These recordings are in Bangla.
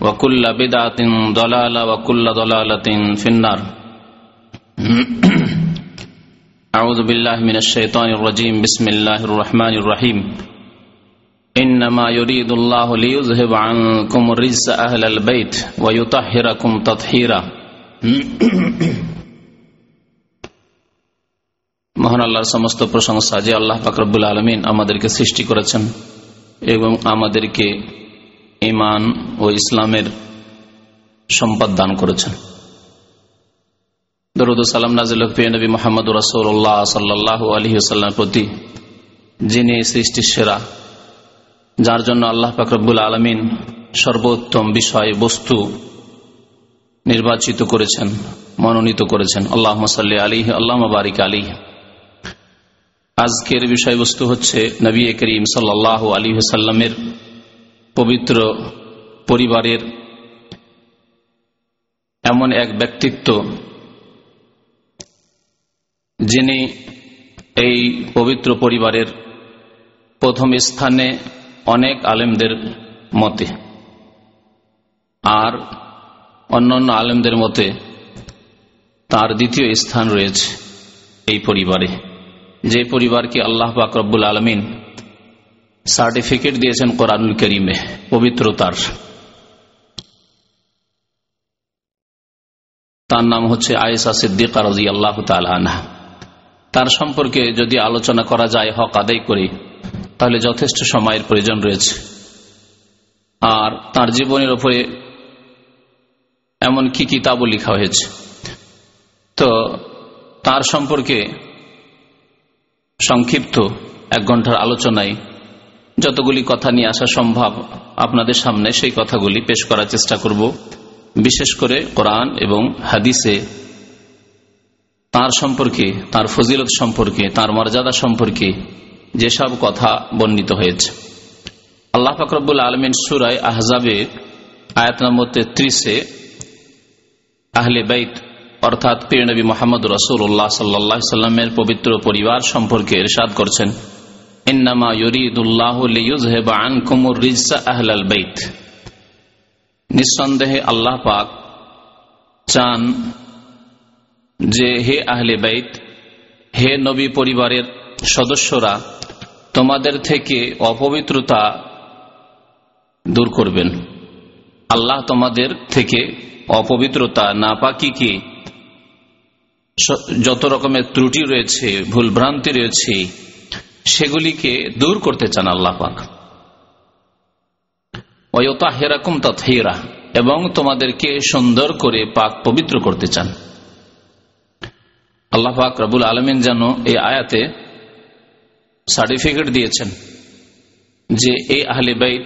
وكل بدعة ضلالة وكل ضلالة في النار أعوذ بالله من الشيطان الرجيم بسم الله الرحمن الرحيم إنما يريد الله ليذهب عنكم الرجس أهل البيت ويطهركم تطهيرا মহান আল্লাহর সমস্ত প্রশংসা যে আল্লাহ ফাকরবুল আলমিন আমাদেরকে সৃষ্টি করেছেন এবং আমাদেরকে ইমান ও ইসলামের সম্পদ দান করেছেন। দরুদ সালাম নাজিল নবী মোহাম্মদ রসৌল্লাহ সাল্লাহ আলহি সাল্লামের প্রতি, যিনি সৃষ্টির সেরা, যার জন্য আল্লাহ ফাকরবুল আলমিন সর্বোত্তম বিষয় বস্তু নির্বাচিত করেছেন, মনোনীত করেছেন। আল্লাহ সাল্লি আলী আল্লাহ বারিক আলী আজকের বিষয়বস্তু হচ্ছে নবী করিম সাল্লাহ আলী সাল্লামের পবিত্র পরিবারের এমন এক ব্যক্তিত্ব যিনি এই পবিত্র পরিবারের প্রথম স্থানে অনেক আলেমদের মতে আর অন্যান্য আলেমদের মতে তার দ্বিতীয় স্থান রয়েছে এই পরিবারে। যে পরিবারকে আল্লাহ বাকরবুল আলমিন সার্টিফিকেট দিয়েছেন কোরআনুল করিমে, পবিত্রতার। তার নাম হচ্ছে আয়েসা সিদ্দিকা রাজি আল্লাহ আনহা। তার সম্পর্কে যদি আলোচনা করা যায়, হক আদায় করি, তাহলে যথেষ্ট সময়ের প্রয়োজন রয়েছে। আর তার জীবনের উপরে এমন কি কিতাবও লেখা হয়েছে। তো তার সম্পর্কে সংক্ষিপ্ত এক ঘণ্টার আলোচনায় যতগুলি কথা নিয়ে আসা সম্ভব, আপনাদের সামনে সেই কথাগুলি পেশ করার চেষ্টা করব। বিশেষ করে কোরআন এবং হাদিসে তার সম্পর্কে, তার ফজিলত সম্পর্কে, তার মর্যাদা সম্পর্কে যেসব কথা বর্ণিত হয়েছে। আল্লাহ ফাকরবুল আলমিন সুরায় আহজাবে আয়াত নম্বর তেত্রিশে আহলে বাইত, অর্থাৎ পীর নবী মোহাম্মদ রসুল্লাহ সাল্লাহ সাল্লামের পবিত্র পরিবার সম্পর্কে এরশাদ করছেন। আহলাল নিঃসন্দেহে আল্লাহ পাক চান যে হে আহলে বাইত, হে নবী পরিবারের সদস্যরা তোমাদের থেকে অপবিত্রতা দূর করবেন। আল্লাহ তোমাদের থেকে অপবিত্রতা না নাপাকিকে যত রকমের ত্রুটি রয়েছে, ভুলভ্রান্তি রয়েছে সেগুলিকে দূর করতে চান আল্লাহ পাক। অয়তা হেরাকুম তথেরা এবং তোমাদেরকে সুন্দর করে পাক পবিত্র করতে চান। আল্লাহ পাক রবুল আলমিন যেন এই আয়াতে সার্টিফিকেট দিয়েছেন যে এই আহলে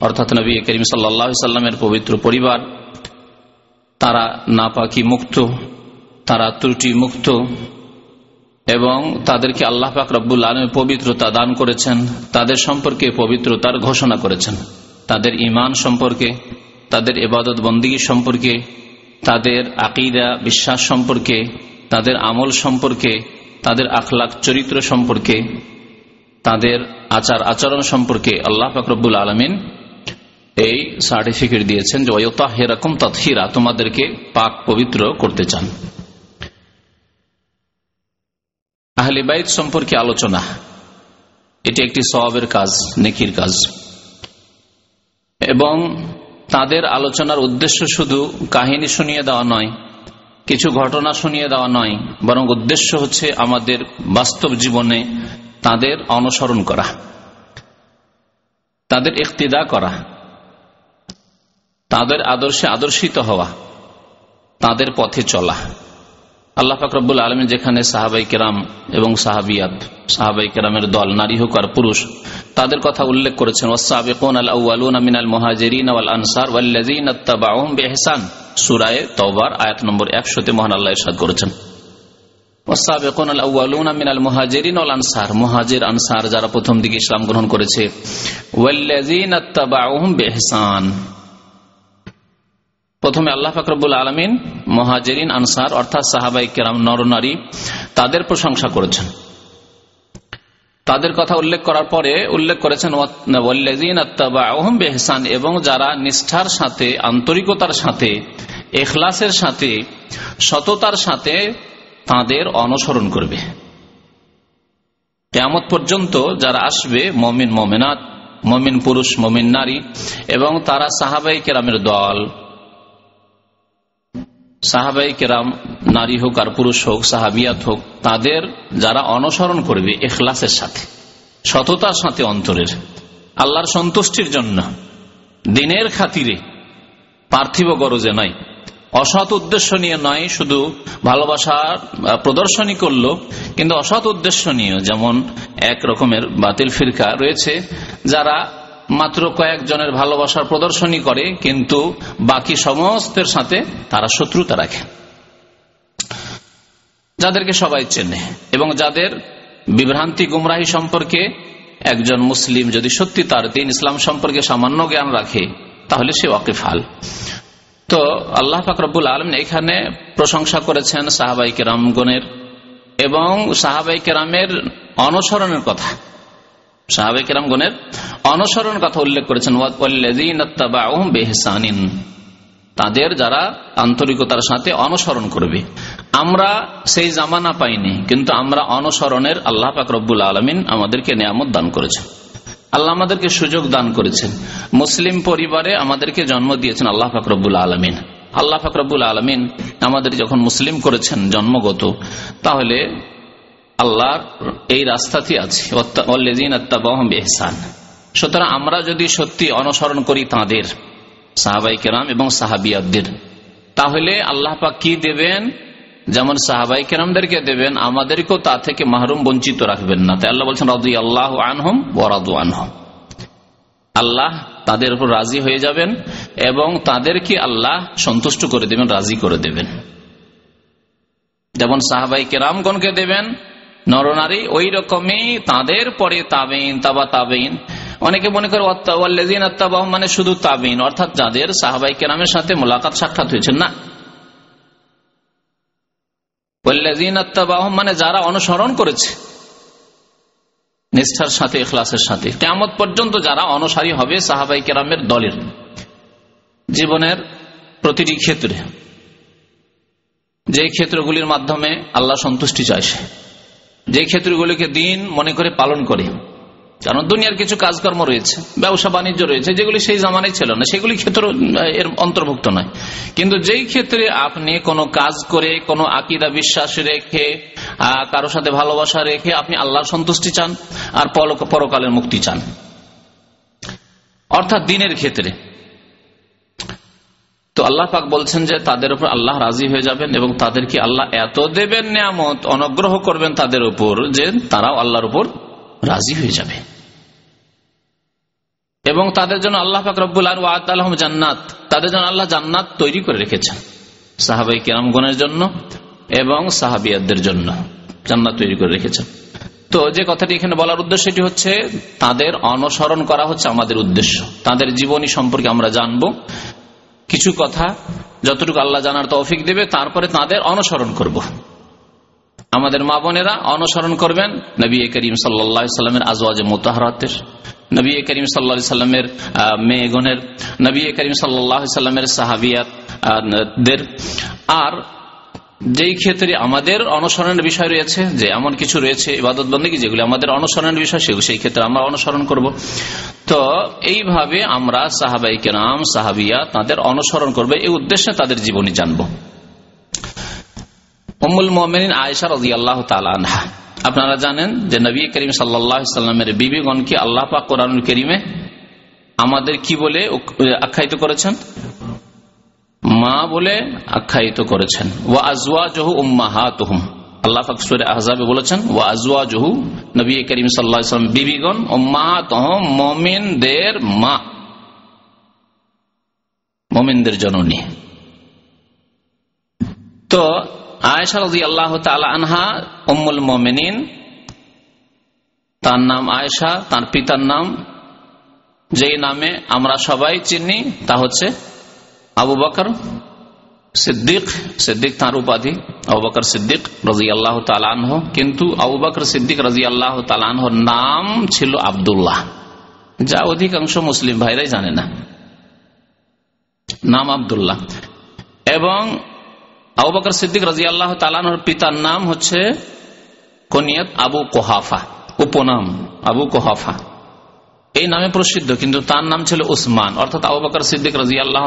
অর্থাৎ নবী করিম সাল্লা সাল্লামের পবিত্র পরিবার, তারা নাপাকি মুক্ত, তারা ত্রুটি মুক্ত এবং তাদেরকে আল্লাহ পাক রব্বুল আলমী পবিত্রতা দান করেছেন, তাদের সম্পর্কে পবিত্রতার ঘোষণা করেছেন। তাদের ইমান সম্পর্কে, তাদের এবাদত বন্দীগী সম্পর্কে, তাদের আকিদা, বিশ্বাস সম্পর্কে, তাদের আমল সম্পর্কে, তাদের আখলাক চরিত্র সম্পর্কে, তাদের আচার আচরণ সম্পর্কে আল্লাহ ফাকরবুল আলমিন এই সার্টিফিকেট দিয়েছেন যে অয়তা হেরকম তৎহিরা তোমাদেরকে পাক পবিত্র করতে চান। আহলে বাইত সম্পর্কে আলোচনা। এটি একটি সবাবের কাজ, নেকির কাজ। এবং তাদের আলোচনার উদ্দেশ্য শুধু কাহিনী শুনিয়ে দেওয়া নয়, কিছু ঘটনা শুনিয়ে দেওয়া নয়, বরং উদ্দেশ্য হচ্ছে আমাদের বাস্তব জীবনে তাদের অনুসরণ করা, তাদের ইকতিদা করা, তাদের আদর্শে আদর্শিত হওয়া, তাদের পথে চলা। আল্লাহ ফাকরবুল আলমী যেখানে সাহাবাই কেরাম এবং সাহাবিয়াত, সাহাবাই কেরামের দল, নারী হোক আর পুরুষ, তাদের কথা উল্লেখ করেছেন ওসাবেকুন আল আউআলুন মিনাল আনসার আয়াত নম্বর 100 তে মহান আল্লাহ ইরশাদ করেছেন। আনসার আনসার যারা প্রথম দিকে ইসলাম গ্রহণ করেছে প্রথমে আল্লাহ ফাকরবুল আলমিন মহাজেরিন, আনসার, অর্থাৎ সাহাবাই কেরাম নরনারী তাদের প্রশংসা করেছেন। তাদের কথা উল্লেখ করার পরে উল্লেখ করেছেন এবং যারা নিষ্ঠার সাথে, আন্তরিকতার সাথে এখলাসের সাথে, সততার সাথে তাদের অনুসরণ করবে। কেমত পর্যন্ত যারা আসবে, মমিন, মমিনাত, মমিন পুরুষ, মমিন নারী, এবং তারা সাহাবাই কেরামের দল সাহাবাই কেরাম, নারী হোক আর পুরুষ হোক, সাহাবিয়াত হোক, তাদের যারা অনুসরণ করবে এখলাসের সাথে, সততার সাথে অন্তরের, আল্লাহর সন্তুষ্টির জন্য, দিনের খাতিরে, পার্থিব গরজে নয়, অসৎ উদ্দেশ্য নিয়ে নয়, শুধু ভালোবাসার প্রদর্শনী করল, কিন্তু অসৎ উদ্দেশ্য নিয়ে যেমন এক রকমের বাতিল ফিরকা রয়েছে, যারা মাত্র কয়েকজনের ভালোবাসার প্রদর্শনী করে, কিন্তু বাকি সমস্তের সাথে তারা শত্রুতা রাখে। যাদেরকে সবাই চেনে এবং যাদের বিভ্রান্তি গুমরাহি সম্পর্কে একজন মুসলিম যদি সত্যি তার দিন ইসলাম সম্পর্কে সামান্য জ্ঞান রাখে, তাহলে সে ওয়াকিফাল তো আল্লাহ ফাকরবুল আলম এখানে প্রশংসা করেছেন সাহাবাই কেরামগণের এবং সাহাবাই কেরামের অনুসরণের কথা। সাহাবাই কেরামগণের অনুসরণ কথা উল্লেখ করেছেন তাদের যারা আন্তরিকতার সাথে অনুসরণ করবে। আমরা সেই জামানা পাইনি, কিন্তু আমরা অনুসরণের আল্লাহ পাক রব্বুল আলমিন আমাদেরকে নিয়ামত দান করেছেন। আল্লাহ আমাদেরকে সুযোগ দান করেছেন। মুসলিম পরিবারে আমাদেরকে জন্ম দিয়েছেন আল্লাহ ফাকরবুল আলমিন। আল্লাহ ফাকরবুল আলমিন আমাদের যখন মুসলিম করেছেন জন্মগত, তাহলে আল্লাহর এই রাস্তাতে আছি। এহসান সুতরাং আমরা যদি সত্যি অনুসরণ করি তাঁদের, সাহাবাই কেরাম এবং সাহাবিয়াদের তাহলে আল্লাহ পাক কি দেবেন? যেমন সাহাবাই কেরামদেরকে দেবেন, আমাদেরকেও তা থেকে মাহরুম বঞ্চিত রাখবেন না। তাই আল্লাহ বলছেন রাদু আল্লাহ আনহম বরাদু আনহম। আল্লাহ তাদের উপর রাজি হয়ে যাবেন এবং তাদেরকে আল্লাহ সন্তুষ্ট করে দেবেন, রাজি করে দেবেন। যেমন সাহাবাই কেরামগণকে দেবেন নরনারী ওই রকমই তাদের পরে তাবেইন তাবা তাবেইন অনেকে মনে করে মানে শুধু তাবিন, অর্থাৎ যাদের সাহাবাই কেরামের সাথে মোলাকাত সাক্ষাৎ হয়েছে না। মানে যারা অনুসরণ করেছে, নিষ্ঠার সাথে এখলাসের সাথে। কেমত পর্যন্ত যারা অনুসারী হবে সাহাবাই কেরামের দলের। জীবনের প্রতিটি ক্ষেত্রে। যে ক্ষেত্রগুলির মাধ্যমে আল্লাহ সন্তুষ্টি চাইছে যে ক্ষেত্রগুলিকে দিন মনে করে পালন করে কারণ দুনিয়ার কিছু কাজকর্ম রয়েছে, ব্যবসা বাণিজ্য রয়েছে, যেগুলি সেই জামানায় ছিল না, সেগুলি ক্ষেত্র এর অন্তর্ভুক্ত নয়। কিন্তু যেই ক্ষেত্রে আপনি কোনো কাজ করে, কোনো আকিদা বিশ্বাস রেখে কারও সাথে ভালোবাসা রেখে আপনি আল্লাহর সন্তুষ্টি চান আর পরকালের মুক্তি চান। অর্থাৎ দিনের ক্ষেত্রে তো আল্লাহ পাক বলছেন যে তাদের উপর আল্লাহ রাজি হয়ে যাবেন এবং তাদেরকে আল্লাহ এত দেবেন নিয়ামত, অনুগ্রহ করবেন তাদের উপর যে তারাও আল্লাহর উপর রাজি হয়ে যাবে। এবং তাদের জন্য আল্লাহ পাক রব্বুল আলম জান্নাত, তাদের জন্য আল্লাহ জান্নাত তৈরি করে রেখেছেন। সাহাবাই কেরামগণের জন্য এবং সাহাবিয়াদের জন্য জান্নাত তৈরি করে রেখেছেন। তো যে কথাটি এখানে বলার উদ্দেশ্য এটি হচ্ছে, তাদের অনুসরণ করা হচ্ছে আমাদের উদ্দেশ্য। তাদের জীবনী সম্পর্কে আমরা জানব। কিছু কথা, যতটুকু আল্লাহ জানার তৌফিক দেবে, তারপরে তাদের অনুসরণ করব। আমাদের মা বোনেরা অনুসরণ করবেন নবী করিম সাল্লামের আজওয়াজ মোতাহরাতের, নবী করিম সাল্লা সাল্লামের মেয়েগণের নবী করিম সাল্লামের সাহাবিয়াতদের, আর যেই ক্ষেত্রে আমাদের অনুসরণের বিষয় রয়েছে, যে এমন কিছু রয়েছে, ইবাদত বন্দী যেগুলি আমাদের অনুসরণের বিষয়, সেগুলো সেই ক্ষেত্রে আমরা অনুসরণ করব। তো এইভাবে আমরা সাহাবাই কেরাম, সাহাবিয়া তাদের অনুসরণ করবে, এই উদ্দেশ্যে তাদের জীবনী জানব। উমুল মোমিন আয়সা আল্লাহ তালানহা আপনারা জানেন যে নবী করিম সাল্লামের বিবিগণকে আল্লাহ পাক কোরআনুল করিমে আমাদের কি বলে আখ্যায়িত করেছেন? মা বলে আখ্যায়িত করেছেন। ওয়া আজওয়া জহু উম্মাহা তহুম আল্লাহ ফাকসুরে আহজাবে বলেছেন, ওয়া আজওয়া জহু নবী করিম সাল্লাম বিবিগণ উম্মাহা তহম মমিনদের মা। মমিনদের জননী। তো আয়সা রাজি আল্লাহ আনহা, উম্মুল মোমিনিন, তার নাম আয়েশা, তার পিতার নাম, যেই নামে আমরা সবাই চিনি, তা হচ্ছে আবু বকর সিদ্দিক সিদ্দিক তাঁর উপাধি আবু বকর সিদ্দিক রাজি আল্লাহ তালানহ কিন্তু আবু বকর সিদ্দিক রাজি আল্লাহ তালানহর নাম ছিল আবদুল্লাহ যা অধিকাংশ মুসলিম ভাইরাই জানে না নাম আবদুল্লাহ এবং আবু বকর সিদ্দিক রাজি আল্লাহ তালানহর পিতার নাম হচ্ছে কনিয়ত আবু কোহাফা উপনাম আবু কোহাফা এই নামে প্রসিদ্ধ, কিন্তু তার নাম ছিল উসমান। অর্থাৎ আবু সিদ্দিক রাজি আল্লাহ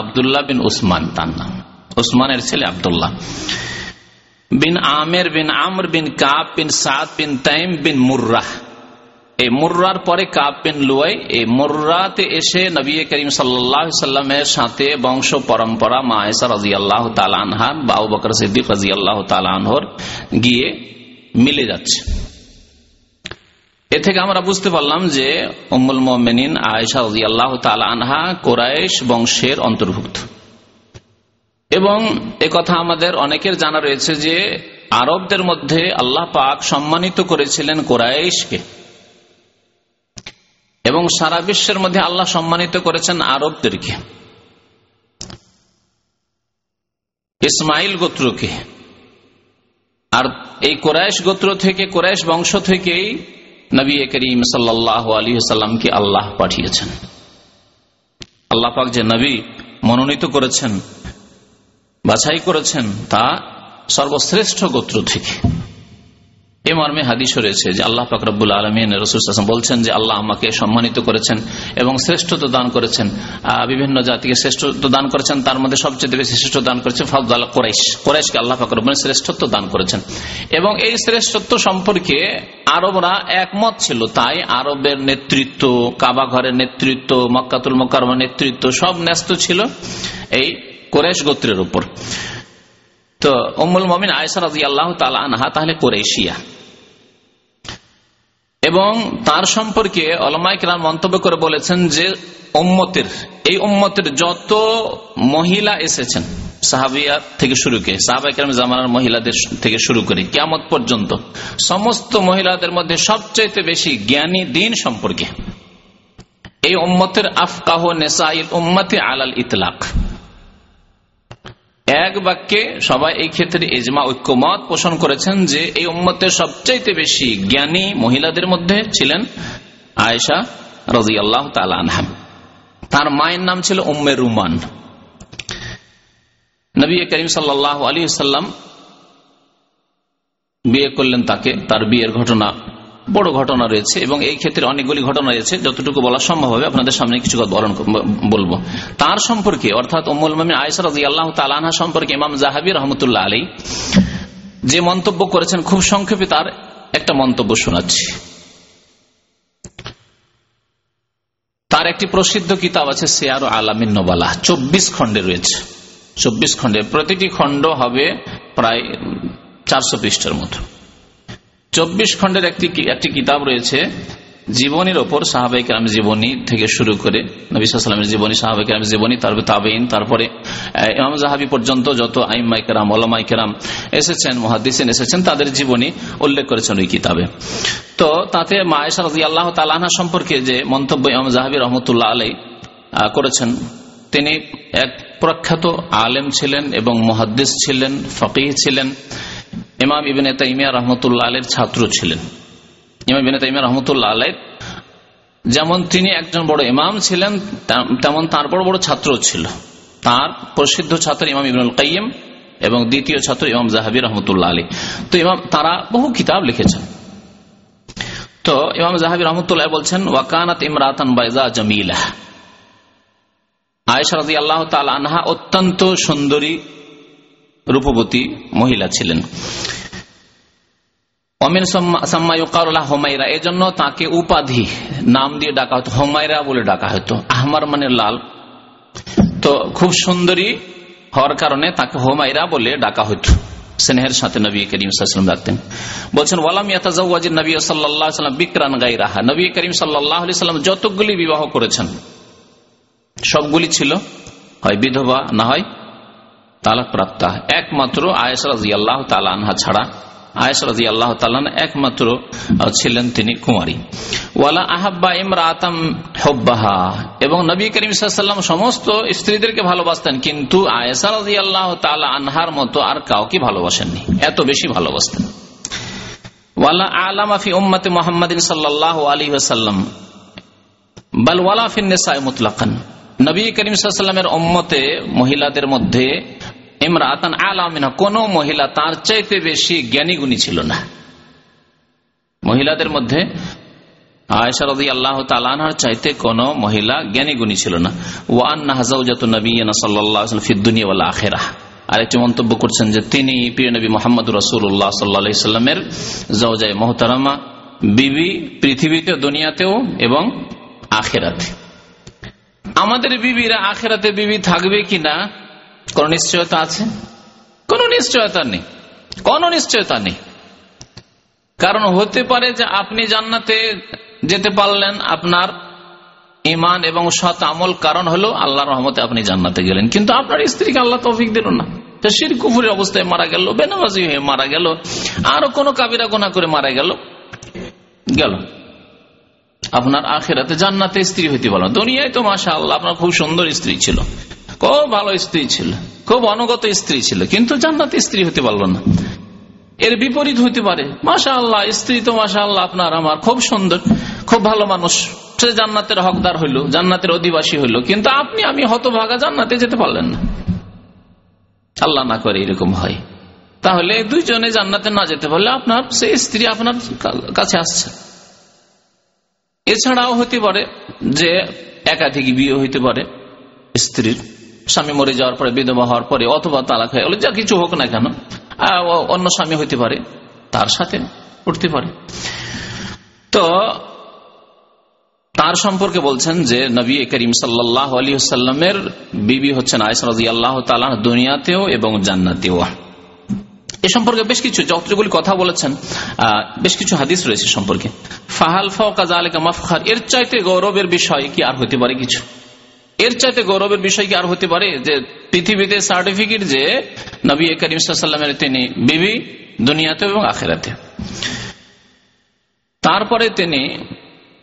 আবদুল্লাহ বিন উসমান তার নাম। উসমানের ছেলে আবদুল্লাহ। বিন আমের বিন আমর বিন কাপ বিন সাদ বিন তাইম বিন মুর্রাহ। এই মুর্রার পরে কাপ বিন লুয়াই, এই মুর্রাতে এসে নবী করিম সাল্লামের সাথে বংশ পরম্পরা মায়েসা রাজি আল্লাহ তালানহার বা আবু বকর সিদ্দিক রাজি আল্লাহ তালানহর গিয়ে মিলে যাচ্ছে। এ থেকে আমরা বুঝতে পারলাম যে উম্মুল মোমিনিন আয়েশা আল্লাহ আনহা কোরাইশ বংশের অন্তর্ভুক্ত। এবং কথা আমাদের অনেকের জানা রয়েছে যে আরবদের মধ্যে আল্লাহ পাক সম্মানিত করেছিলেন কোরাইশকে। এবং সারা বিশ্বের মধ্যে আল্লাহ সম্মানিত করেছেন আরবদেরকে। ইসমাইল গোত্রকে। আর এই কোরাইশ গোত্র থেকে, কোরাইশ বংশ থেকেই নবী করিম সাল্লাহ আলী সাল্লামকে আল্লাহ পাঠিয়েছেন। আল্লাহ পাক যে নবী মনোনীত করেছেন, বাছাই করেছেন তা সর্বশ্রেষ্ঠ গোত্র থেকে। এ মর্মে হাদিস রয়েছে যে আল্লাহ ফাকরাবুল আলমিন রসুল বলছেন যে আল্লাহ আমাকে সম্মানিত করেছেন এবং শ্রেষ্ঠত্ব দান করেছেন। বিভিন্ন জাতিকে শ্রেষ্ঠত্ব দান করেছেন, তার মধ্যে সবচেয়ে বেশি শ্রেষ্ঠ দান করেছেন ফজল কোরাইশ। কোরাইশকে আল্লাহ ফাকরাবুল শ্রেষ্ঠত্ব দান করেছেন। এবং এই শ্রেষ্ঠত্ব সম্পর্কে আরবরা একমত ছিল, তাই আরবের নেতৃত্ব, কাবা ঘরের নেতৃত্ব, মক্কাতুল মক্কার নেতৃত্ব সব ন্যস্ত ছিল এই কোরেশ গোত্রের উপর। তো অমুল মমিন আয়সা রাজি আল্লাহ আনহা, তাহলে কোরেশিয়া এবং তার সম্পর্কে অলমাইকরাম মন্তব্য করে বলেছেন যে, উম্মতের, এই উম্মতের যত মহিলা এসেছেন, সাহাবিয়া থেকে শুরু করে সাহাবাইকরাম জামানার মহিলাদের থেকে শুরু করে কেমত পর্যন্ত, সমস্ত মহিলাদের মধ্যে সবচাইতে বেশি জ্ঞানী দিন সম্পর্কে। এই উম্মতের আফকাহ নেসাইল উম্মতে আলাল ইতলাক। এক বাক্যে সবাই এই ক্ষেত্রে এজমা ঐক্যমত পোষণ করেছেন যে এই উম্মতের সবচাইতে বেশি জ্ঞানী মহিলাদের মধ্যে ছিলেন আয়েশা রাজি আল্লাহ তালানহাম তার মায়ের নাম ছিল উম্মে রুমান। নবী করিম সাল্লাহ আলী সাল্লাম বিয়ে করলেন তাকে, তার বিয়ের ঘটনা বড় ঘটনা রয়েছে এবং এই ক্ষেত্রে অনেকগুলি ঘটনা রয়েছে, যতটুকু বলা সম্ভব হবে, আপনাদের সামনে কিছু বরণ বলব। তার সম্পর্কে, অর্থাৎ উম্মুল মামিন আয়সা আল্লাহ তালানহা সম্পর্কে ইমাম জাহাবি রহমতুল্লাহ আলী যে মন্তব্য করেছেন, খুব সংক্ষেপে তার একটা মন্তব্য শোনাচ্ছি। তার একটি প্রসিদ্ধ কিতাব আছে, সেয়ার আলামিন নবালা, চব্বিশ খণ্ডে রয়েছে। চব্বিশ খণ্ডে, প্রতিটি খণ্ড হবে প্রায় চারশো পৃষ্ঠার মতো। চব্বিশ খণ্ডের একটি একটি কিতাব রয়েছে, জীবনীর ওপর সাহাবাই কেরাম জীবনী থেকে শুরু করে নবিসামের জীবনী সাহাবাই কেরাম জীবনী, তারপরে তাবেইন তারপরে ইমাম জাহাবি পর্যন্ত যত আইমাই কেরাম ওলামাই কেরাম এসেছেন মহাদিসেন এসেছেন, তাদের জীবনী উল্লেখ করেছেন ওই কিতাবে। তো তাতে মায়েশা রাজি আল্লাহ তালাহা সম্পর্কে যে মন্তব্য ইমাম জাহাবি রহমতুল্লাহ আলাই করেছেন, তিনি এক প্রখ্যাত আলেম ছিলেন এবং মহাদ্দিস ছিলেন, ফকিহ ছিলেন ইমাম ইবিন তাইমিয়া রহমতুল্লাহ আলের ছাত্র ছিলেন। ইমাম ইবিন তাইমিয়া রহমতুল্লাহ আলের যেমন তিনি একজন বড় ইমাম ছিলেন তেমন তার বড় বড় ছাত্র ছিল। তার প্রসিদ্ধ ছাত্র ইমাম ইবিনুল কাইম এবং দ্বিতীয় ছাত্র ইমাম জাহাবি রহমতুল্লাহ আলী তো ইমাম, তারা বহু কিতাব লিখেছেন। তো ইমাম জাহাবি রহমতুল্লাহ বলছেন, ওয়াকানাত ইমরাতান বাইজা জমিলা আয়েশা রাজি আল্লাহ তাল আনহা অত্যন্ত সুন্দরী রূপবতী মহিলা ছিলেন। অমিন হোমাইরা এজন্য তাকে উপাধি নাম দিয়ে ডাকা হতো হোমাইরা বলে ডাকা হতো। আহমার মানে লাল। তো খুব সুন্দরী হওয়ার কারণে তাকে হোমাইরা বলে ডাকা হতো। স্নেহের সাথে নবী করিম সাল্লাম ডাকতেন। বলছেন, ওয়ালাম ইয়াতাজ নবী সাল্লাম বিক্রান গাই রাহা নবী করিম সাল্লাহ সাল্লাম যতগুলি বিবাহ করেছেন, সবগুলি ছিল হয় বিধবা, না হয় তালাক প্রাপ্তা একমাত্র আয়েস রাজি আল্লাহ তালানহা ছাড়া। আয়েস রাজি আল্লাহ তালান একমাত্র ছিলেন তিনি কুমারী। ওয়ালা আহাব্বা ইমরাতাম হব্বাহা। এবং নবী করিম সাল্লাম সমস্ত স্ত্রীদেরকে ভালোবাসতেন, কিন্তু আয়েসা রাজি আল্লাহ তালা আনহার মতো আর কাউকে ভালোবাসেননি। এত বেশি ভালোবাসতেন। ওয়ালা আলামাফি উম্মতে মোহাম্মদিন সাল্লাহ আলী ওসাল্লাম বাল ওয়ালাফিন নেসায় মুতলাকান। নবী করিম সাল্লামের উম্মতে মহিলাদের মধ্যে ইমরাতান আলামিনা কোন মহিলা তার চাইতে বেশি জ্ঞানী গুণী ছিল না। মহিলাদের মধ্যে চাইতে কোন মহিলা জ্ঞানী গুণী ছিল না। ওয়ান হাজাউজাত নবীনা সাল্লাহ ফিদ্দুনিয়া আখেরা আরেকটি মন্তব্য করছেন যে তিনি প্রিয় নবী মোহাম্মদ রসুল্লাহ সাল্লা সাল্লামের বিবি পৃথিবীতে, দুনিয়াতেও এবং আখেরাতে। আমাদের বিবিরা আখেরাতে বিবি থাকবে কিনা কোন নিশ্চয়তা আছে? কোন নিশ্চয়তা নেই। কোন নিশ্চয়তা নেই। কারণ হতে পারে যে আপনি জান্নাতে যেতে পারলেন, আপনার ইমান এবং সৎ আমল কারণ হলো আল্লাহ রহমতে আপনি জান্নাতে গেলেন। কিন্তু আপনার স্ত্রীকে আল্লাহ তৌফিক দিল না। শির কুফুরের অবস্থায় মারা গেল, বেনামাজি হয়ে মারা গেল, আরও কোনো কাবিরা গোনা করে মারা গেল গেল। আপনার আখেরাতে জান্নাতে স্ত্রী হইতে পারল দুনিয়ায় তো মাসা আল্লাহ আপনার খুব সুন্দর স্ত্রী ছিল। খুব ভালো স্ত্রী ছিল, খুব অনুগত স্ত্রী ছিল, কিন্তু জান্নাতে স্ত্রী হতে পারল না। এর বিপরীত হইতে পারে। মাসা আল্লাহ স্ত্রী তো মাসা আল্লাহ আপনার, আমার খুব সুন্দর, খুব ভালো মানুষ। সে জান্নাতের হকদার হইল, জান্নাতের অধিবাসী হইল, কিন্তু আপনি, আমি হতভাগা জান্নাতে যেতে পারলেন না। আল্লাহ না করে এরকম হয়। তাহলে দুইজনে জান্নাতে না যেতে পারলে আপনার সেই স্ত্রী আপনার কাছে আসছে। এছাড়াও হতে পারে যে একাধিক বিয়ে হইতে পারে স্ত্রীর। স্বামী মরে যাওয়ার পরে, বিধবা হওয়ার পরে, অথবা তালাক হয়ে গেল, যা কিছু হোক না কেন অন্য স্বামী হইতে পারে, তার সাথে উঠতে পারে। তো তার সম্পর্কে বলছেন যে, নবী করিম সাল্লাহ আলী সাল্লামের বিবি হচ্ছেন আয়সরাজি আল্লাহ তালা দুনিয়াতেও এবং জান্নাতেও। এ সম্পর্কে বেশ কিছু, যতগুলি কথা বলেছেন বেশ কিছু হাদিস রয়েছে সম্পর্কে। ফাহাল ফাউকা মাফখার, এর চাইতে গৌরবের বিষয় কি আর হতে পারে কিছু? এর চাইতে গৌরবের বিষয় কি আর হতে পারে? যে পৃথিবীতে সার্টিফিকেট যে নবী করিম সাল্লামের তিনি বিবি দুনিয়াতে এবং আখেরাতে। তারপরে তিনি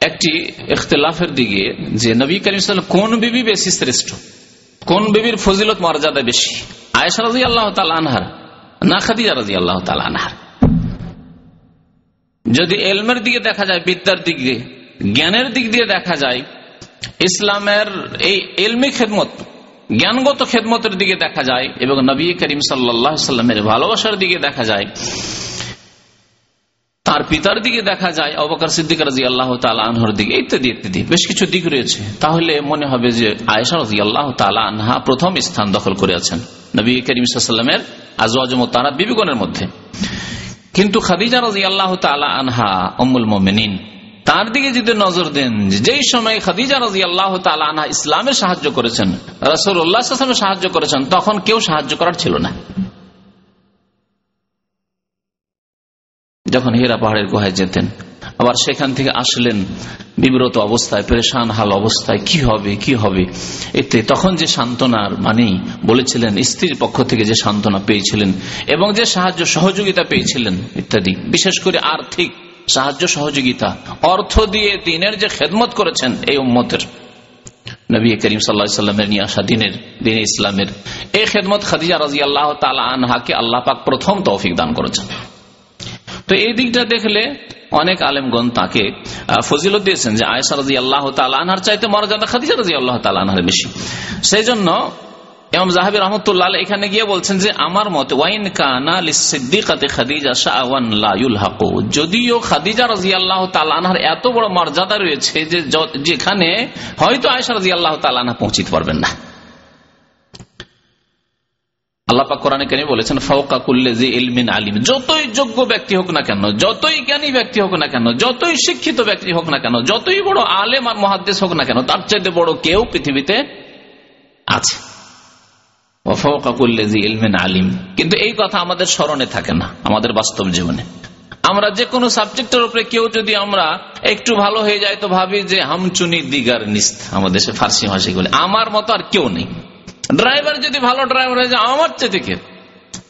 একটি ইখতলাফের দিকে যে নবী করিম সাল্লাম কোন বিবি বেশি শ্রেষ্ঠ? কোন বিবির ফজিলত মর্যাদা বেশি? আয়সা রাজি আল্লাহ আনহার না খাদিজা রাজি আল্লাহ তাল আনহার? যদি এলমের দিকে দেখা যায়, বিদ্যার দিক দিয়ে, জ্ঞানের দিক দিয়ে দেখা যায় ইসলামের এই এলমি খেদমত, জ্ঞানগত খেদমতের দিকে দেখা যায় এবং নবী করিম সাল্লামের ভালোবাসার দিকে দেখা যায়। তার পিতার দিকে দেখা যায় অবকার সিদ্দিক রাজি আল্লাহ আনহর দিকে, ইত্যাদি ইত্যাদি। বেশ কিছু দিক রয়েছে। তাহলে মনে হবে যে আয়েশা রাজি আল্লাহ আনহা প্রথম স্থান দখল করে আছেন নবী করিম সাল্লামের আজম তারা বিবিগণের মধ্যে। কিন্তু খাদিজা রাজি আল্লাহ আনহা অমুল মোমেনিন তার দিকে যদি নজর দেন, যেই সময় খাদিজা রাজি আল্লাহ আনহা ইসলামের সাহায্য করেছেন রসুল উল্লাহ সাহায্য করেছেন, তখন কেউ সাহায্য করার ছিল না। যখন হীরা পাহাড়ের গুহায় যেতেন, আবার সেখান থেকে আসলেন, বিব্রত অবস্থায়, পরেশান হাল অবস্থায়, কি হবে কি হবে? এতে তখন যে সান্ত্বনার মানেই বলেছিলেন, স্ত্রীর পক্ষ থেকে যে সান্ত্বনা পেয়েছিলেন এবং যে সাহায্য সহযোগিতা পেয়েছিলেন, ইত্যাদি। বিশেষ করে আর্থিক সাহায্য সহযোগিতা, অর্থ দিয়ে দিনের যে খেদমত করেছেন এই উম্মতের। নবী করিম সাল্লামের নিয়ে আসা দিনের, দিন ইসলামের। এই খেদমত খাদিজা রাজি আল্লাহ আনহাকে আল্লাহ পাক প্রথম তৌফিক দান করেছেন। তো এই দিকটা দেখলে অনেক আলেমগণ তাকে ফজিলত দিয়েছেন যে আয়সা রাজি আল্লাহ তালাহার চাইতে মর্যাদা খাদিজা রাজি আল্লাহ তালাহার বেশি। সেই জন্য এখানে গিয়ে বলছেন যে আমার মতে, ওয়াইন কানা সিদ্দিকাতে খাদিজা শাহওয়ান লাইল হাকু যদিও খাদিজা তালানহার এত বড় মর্যাদা রয়েছে যেখানে হয়তো আয়সা রাজি আল্লাহ তালানহা পৌঁছিতে পারবেন না। আল্লাপাক কেন বলেছেন ফাউকা আলিম। যতই যোগ্য ব্যক্তি হোক না কেন, যতই জ্ঞানী ব্যক্তি হোক না কেন, যতই শিক্ষিত ব্যক্তি হোক না কেন, যতই বড় আলেম আর মহাদ্দেশ হোক না কেন, তার চাইতে বড় কেউ পৃথিবীতে আছে। আলিম। কিন্তু এই কথা আমাদের স্মরণে থাকে না, আমাদের বাস্তব জীবনে। আমরা যে কোনো সাবজেক্টের উপরে কেউ যদি আমরা একটু ভালো হয়ে যায় তো ভাবি যে হামচুনি দিগার নিস্ত, আমাদের ফার্সি ভাষী বলে, আমার মতো আর কেউ নেই। ড্রাইভার যদি ভালো ড্রাইভার হয়ে যায়, আমার চেয়ে কে?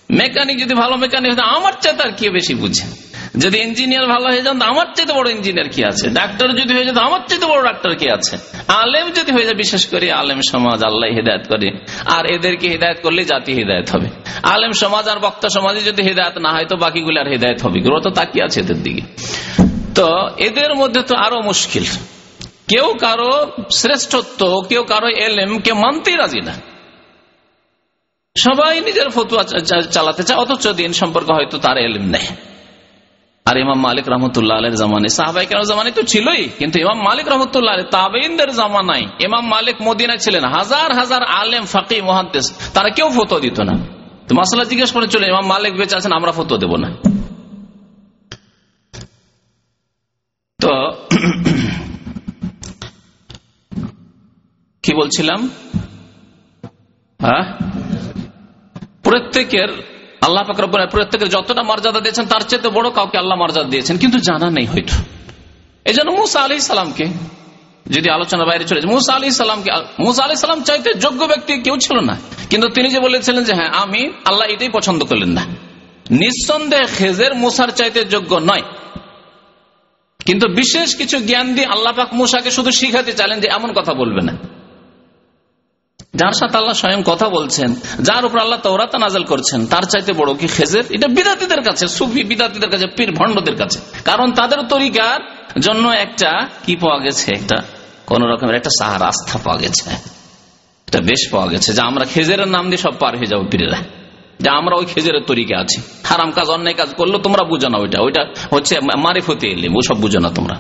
মেকানিক যদি ভালো মেকানিক হয়ে আমার চেয়ে তার কে বেশি বুঝে? যদি ইঞ্জিনিয়ার ভালো হয়ে যান আমার চেয়ে বড় ইঞ্জিনিয়ার কি আছে? ডাক্তার যদি হয়ে যেত আমার চেয়ে বড় ডাক্তার কি আছে? আলেম যদি হয়ে যায়, বিশেষ করে আলেম সমাজ, আল্লাহ হৃদায়ত করে। আর এদেরকে হৃদায়ত করলে জাতি হৃদায়ত হবে। আলেম সমাজ আর বক্তা সমাজে যদি হৃদায়ত না হয়, তো বাকিগুলো আর হৃদায়ত হবে। ওরা তো তাকিয়ে আছে এদের দিকে। তো এদের মধ্যে তো আরও মুশকিল। কেউ কারও শ্রেষ্ঠত্ব, কেউ কারও এলেম কে মানতেই রাজি না। সবাই নিজের ফতুয়া চালাতে চায়, অথচ দিন সম্পর্কে হয়তো তার এলিম নেই। আর ইমাম মালিক রহমতুল্লাহ আলের জামানে সাহাবাই কেন জামানে তো ছিলই, কিন্তু ইমাম মালিক রহমতুল্লাহ আলী তাবেইনদের জামানায় ইমাম মালিক মদিনা ছিলেন। হাজার হাজার আলেম ফাঁকি মহাদ্দেশ তারা কেউ ফতুয়া দিত না। তো মাসালা জিজ্ঞেস করে চলে ইমাম মালিক বেঁচে আছেন, আমরা ফতুয়া দেব না। তো কি বলছিলাম? হ্যাঁ? প্রত্যেকের আল্লাহ পাকর প্রত্যেকের যতটা মর্যাদা দিয়েছেন, তার চেয়ে বড় কাউকে আল্লাহ মর্যাদা দিয়েছেন। কিন্তু জানা নেই হয়তো। এই জন্য মুসা আলি সালামকে যদি আলোচনা বাইরে চলে মুসা আলি সালামকে মুসা আলি সালাম চাইতে যোগ্য ব্যক্তি কেউ ছিল না। কিন্তু তিনি যে বলেছিলেন যে হ্যাঁ আমি আল্লাহ এটাই পছন্দ করলেন না। নিঃসন্দেহে খেজের মুসার চাইতে যোগ্য নয়। কিন্তু বিশেষ কিছু জ্ঞান দিয়ে আল্লাহ পাক মুসাকে শুধু শিখাতে চাইলেন যে, এমন কথা বলবে না। যার সাথে আল্লাহ স্বয়ং কথা বলছেন, যার উপর আল্লাহ তৌরাতা নাজল করছেন, তার চাইতে বড় কি খেজের? এটা বিদাতিদের কাছে, সুফি বিদাতিদের কাছে, পীর ভণ্ডদের কাছে। কারণ তাদের তরিকার জন্য একটা কি পাওয়া গেছে? একটা কোন রকমের একটা সাহার আস্থা পাওয়া গেছে। এটা বেশ পাওয়া গেছে, যে আমরা খেজের নাম দিয়ে সব পার হয়ে যাব পীরেরা। যে আমরা ওই খেজুরের তরিকে আছি। হারাম কাজ, অন্যায় কাজ করল, তোমরা বুঝো না ওইটা। ওইটা হচ্ছে মারিফতে এলে ওসব বুঝো না তোমরা।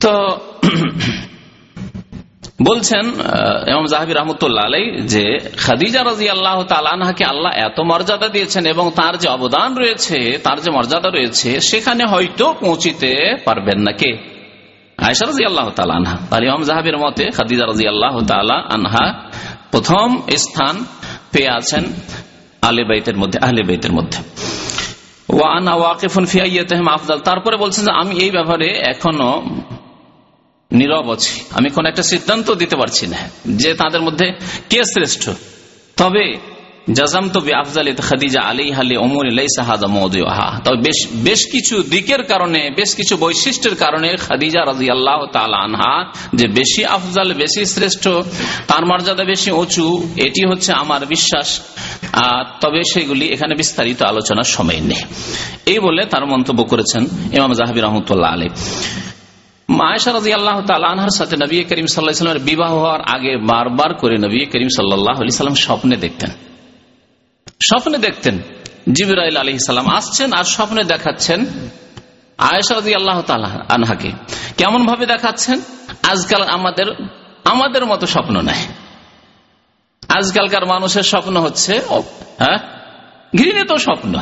তো বলছেন আলাই যে খাদিজা রাজি আল্লাহ তালানহাকে আল্লাহ এত মর্যাদা দিয়েছেন এবং তার যে অবদান রয়েছে, তার যে মর্যাদা রয়েছে, সেখানে হয়তো পৌঁছিতে পারবেন না কে? আয়সা রাজি আল্লাহ তালানহা আর ইমাম জাহাবির মতে খাদিজা রাজি আল্লাহ তালা আনহা প্রথম স্থান পেয়ে আছেন আলে বাইতের মধ্যে, আহলে বাইতের মধ্যে। ওয়ান ওয়াকিফুন ফিয়াইয়াতহিম আফজাল তারপরে বলছেন যে আমি এই ব্যাপারে এখনও নীরব আছি। আমি কোন একটা সিদ্ধান্ত দিতে পারছি না, যে তাদের মধ্যে কে শ্রেষ্ঠ? তবে তো খাদিজা তবে বেশ বেশ কিছু দিকের কারণে, বেশ কিছু বৈশিষ্ট্যের কারণে খাদিজা আনহা, যে বেশি আফজাল, বেশি শ্রেষ্ঠ, তার মর্যাদা বেশি উঁচু, এটি হচ্ছে আমার বিশ্বাস। তবে সেগুলি এখানে বিস্তারিত আলোচনার সময় নেই। এই বলে তার মন্তব্য করেছেন ইমাম জাহাবি রহমতুল্লাহ আলী আল্লাহ সাথে করিম বিবাহ হওয়ার আগে বারবার করে করিম স্বপ্নে দেখতেন। স্বপ্নে দেখতেন। আসছেন আর স্বপ্নে দেখাচ্ছেন কেমন ভাবে দেখাচ্ছেন? আজকাল আমাদের আমাদের মতো স্বপ্ন নেয় আজকালকার মানুষের স্বপ্ন হচ্ছে হ্যাঁ? ঘৃণিত স্বপ্ন।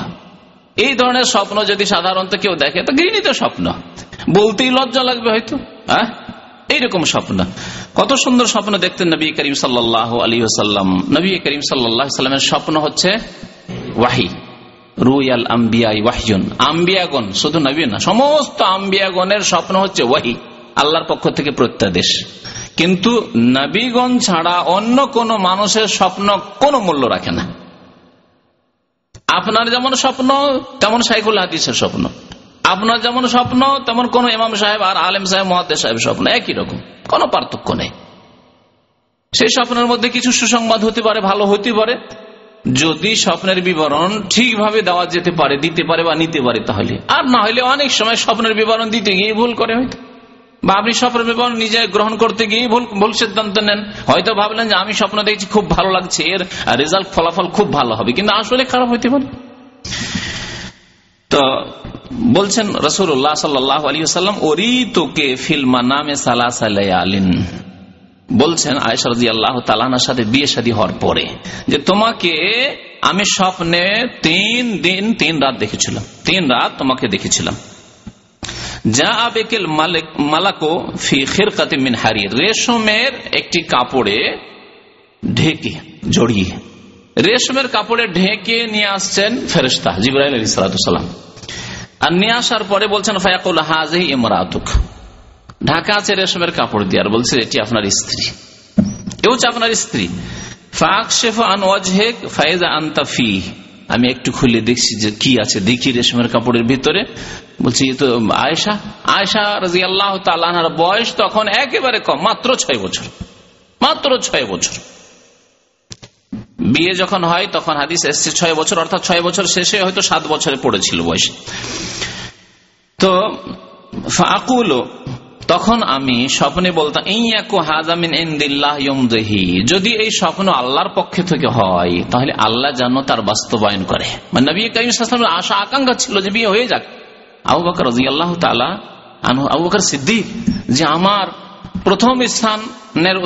এই ধরনের স্বপ্ন যদি সাধারণত কেউ দেখে, তো ঘৃণিত স্বপ্ন। বলতেই লজ্জা লাগবে হয়তো হ্যাঁ? এইরকম স্বপ্ন। কত সুন্দর স্বপ্ন দেখতেন নবী করিম সাল্লাহ আলী সাল্লাম নবী করিম সাল্লামের স্বপ্ন হচ্ছে ওয়াহি। রুয়াল আম্বিয়াই ওয়াহিউন আম্বিয়াগণ, শুধু নবী না, সমস্ত আম্বিয়াগণের স্বপ্ন হচ্ছে ওয়াহি, আল্লাহর পক্ষ থেকে প্রত্যাদেশ। কিন্তু নবীগণ ছাড়া অন্য কোন মানুষের স্বপ্ন কোনো মূল্য রাখে না। আপনার যেমন স্বপ্ন, তেমন সাইকুল হাদিসের স্বপ্ন। আপনার যেমন স্বপ্ন, তেমন কোন ইমাম সাহেব আর আলেম সাহেব মহাদ্দে সাহেব স্বপ্ন একই রকম। কোন পার্থক্য নেই। সেই স্বপ্নের মধ্যে কিছু সুসংবাদ হতে পারে, ভালো হতে পারে। যদি স্বপ্নের বিবরণ ঠিকভাবে দেওয়া যেতে পারে, দিতে পারে বা নিতে পারে তাহলে। আর না হলে অনেক সময় স্বপ্নের বিবরণ দিতে গিয়ে ভুল করে হয়তো। বা আপনি স্বপ্নের বিবরণ নিজে গ্রহণ করতে গিয়ে ভুল ভুল সিদ্ধান্ত নেন। হয়তো ভাবলেন যে আমি স্বপ্ন দেখছি, খুব ভালো লাগছে, এর রেজাল্ট, ফলাফল খুব ভালো হবে। কিন্তু আসলে খারাপ হইতে পারে। তো বলছেন রসুল্লাহ সাল্লাহ আলী সাল্লাম ওরি তোকে ফিল্মা নামে বলছেন আয়সরদি আল্লাহ তালানার সাথে বিয়ে হওয়ার পরে যে তোমাকে আমি স্বপ্নে তিন দিন, তিন রাত দেখেছিলাম, তিন রাত তোমাকে দেখেছিলাম। যা আবেকেল মালিক, মালাকো ফি খেরকাতে রেশমের একটি কাপড়ে ঢেকে, জড়িয়ে, রেশমের কাপড়ে ঢেকে নিয়ে আসছেন ফেরেস্তা জিবরাইল আলী সালাতাম আর নিয়ে আসার পরে বলছেন, ফায়াকুল হাজহি ইমরাতুক। ঢাকা আছে রেশমের কাপড় দিয়ে, আর বলছে, এটি আপনার স্ত্রী। এ হচ্ছে আপনার স্ত্রী। আমি একটু খুলে দেখছি যে কি আছে, দেখি রেশমের কাপড়ের ভিতরে। বলছি তো আয়সা আয়সা রাজি আল্লাহ তালার বয়স তখন একেবারে কম, মাত্র ছয় বছর। মাত্র ছয় বছর। বিয়ে যখন হয়, তখন হাদিস এসছে ছয় বছর, অর্থাৎ ছয় বছর শেষে হয়তো সাত বছরে পড়েছিল বয়স। তো আকুল তখন আমি স্বপ্নে বলতাম যদি এই স্বপ্ন আল্লাহর পক্ষে থেকে হয়, তাহলে আল্লাহ যেন তার বাস্তবায়ন করে। মানে আশা, আকাঙ্ক্ষা ছিল যে বিয়ে হয়ে যাক। আবু বকর রাজি আল্লাহ আবু বকর সিদ্দিক, যে আমার প্রথম স্থানের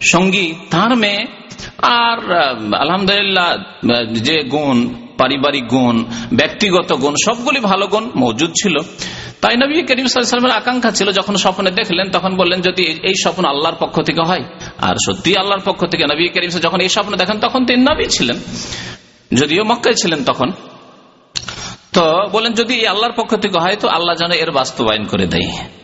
সঙ্গী, তার মেয়ে আর আলহামদুলিল্লাহ যে গুণ, পারিবারিক গুণ, ব্যক্তিগত গুণ, সবগুলি ভালো গুণ মজুদ ছিল। তাই নবী করিম সাল্লামের আকাঙ্ক্ষা ছিল, যখন স্বপ্নে দেখলেন, তখন বললেন, যদি এই স্বপ্ন আল্লাহর পক্ষ থেকে হয়, আর সত্যি আল্লাহর পক্ষ থেকে নবী করিম যখন এই স্বপ্ন দেখেন, তখন তিনি নবী ছিলেন। যদিও মক্কায় ছিলেন তখন। তো বলেন যদি আল্লাহর পক্ষ থেকে হয়, তো আল্লাহ যেন এর বাস্তবায়ন করে দেয়।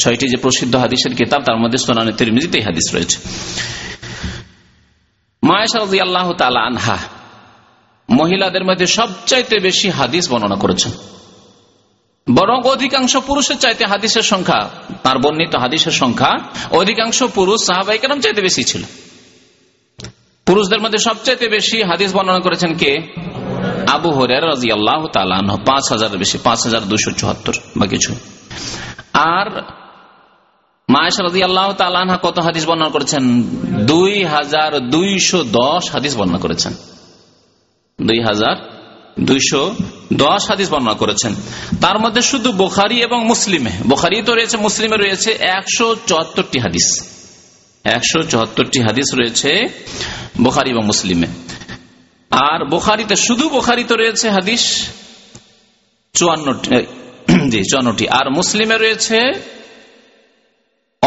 ছয়টি যে প্রসিদ্ধ হাদিসের কিতাব, তার মধ্যে সোনানি তিরমিজিতে হাদিস রয়েছে। আনহা মহিলাদের মধ্যে সবচাইতে বেশি হাদিস বর্ণনা করেছেন। বরং অধিকাংশ পুরুষের চাইতে হাদিসের সংখ্যা, তার বর্ণিত হাদিসের সংখ্যা, অধিকাংশ পুরুষ সাহাবাইকেরাম চাইতে বেশি ছিল। পুরুষদের মধ্যে সবচাইতে বেশি হাদিস বর্ণনা করেছেন কে? আবু হরের রাজি আল্লাহ তালান পাঁচ হাজার বেশি, পাঁচ হাজার দুশো চুয়াত্তর বা কিছু। আর মায়েশ রাজি আল্লাহ তালানহা কত হাদিস বর্ণনা করেছেন? দুই হাজার দুইশো দশ হাদিস বর্ণনা করেছেন। দুই হাজার দুইশো দশ হাদিস বর্ণনা করেছেন। তার মধ্যে শুধু বোখারি এবং মুসলিমে, বোখারি তো রয়েছে, মুসলিমে রয়েছে একশো চুয়াত্তরটি হাদিস। একশো চুয়াত্তরটি হাদিস রয়েছে বোখারি এবং মুসলিমে। আর বোখারিতে শুধু বোখারিতে রয়েছে হাদিস চুয়ান্নটি জি, চুয়ান্নটি। আর মুসলিমে রয়েছে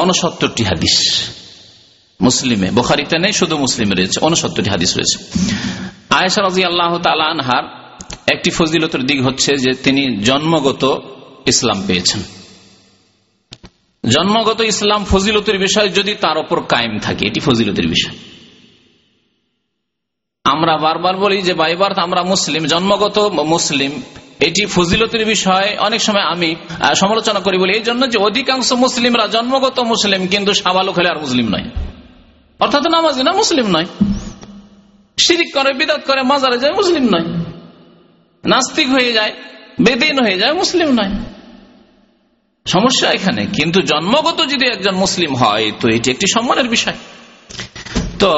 অনসত্তরটি হাদিস। মুসলিমে, বোখারিতে নেই, শুধু মুসলিমে রয়েছে। অনসত্তরটি হাদিস রয়েছে। আয়েশা রাজি আল্লাহ আনহার একটি ফজিলতের দিক হচ্ছে যে তিনি জন্মগত ইসলাম পেয়েছেন। জন্মগত ইসলাম ফজিলতের বিষয় যদি তার উপর কায়েম থাকে, এটি ফজিলতের বিষয়। আমরা বারবার বলি যে বাইবার আমরা মুসলিম, জন্মগত মুসলিম এটি ফজিলতের বিষয়। অনেক সময় আমি সমালোচনা করি বলি, এই জন্য যে অধিকাংশ মুসলিমরা জন্মগত মুসলিম, কিন্তু সাবালক হলে আর মুসলিম নয়। অর্থাৎ নামাজ না, মুসলিম নয়। শিরিক করে, বিদাত করে, মাজারে যায়, মুসলিম নয়। নাস্তিক হয়ে যায়, বেদিন হয়ে যায়, মুসলিম নয়। সমস্যা এখানে, কিন্তু জন্মগত যদি একজন মুসলিম হয়, তো এটি একটি সম্মানের বিষয়। তো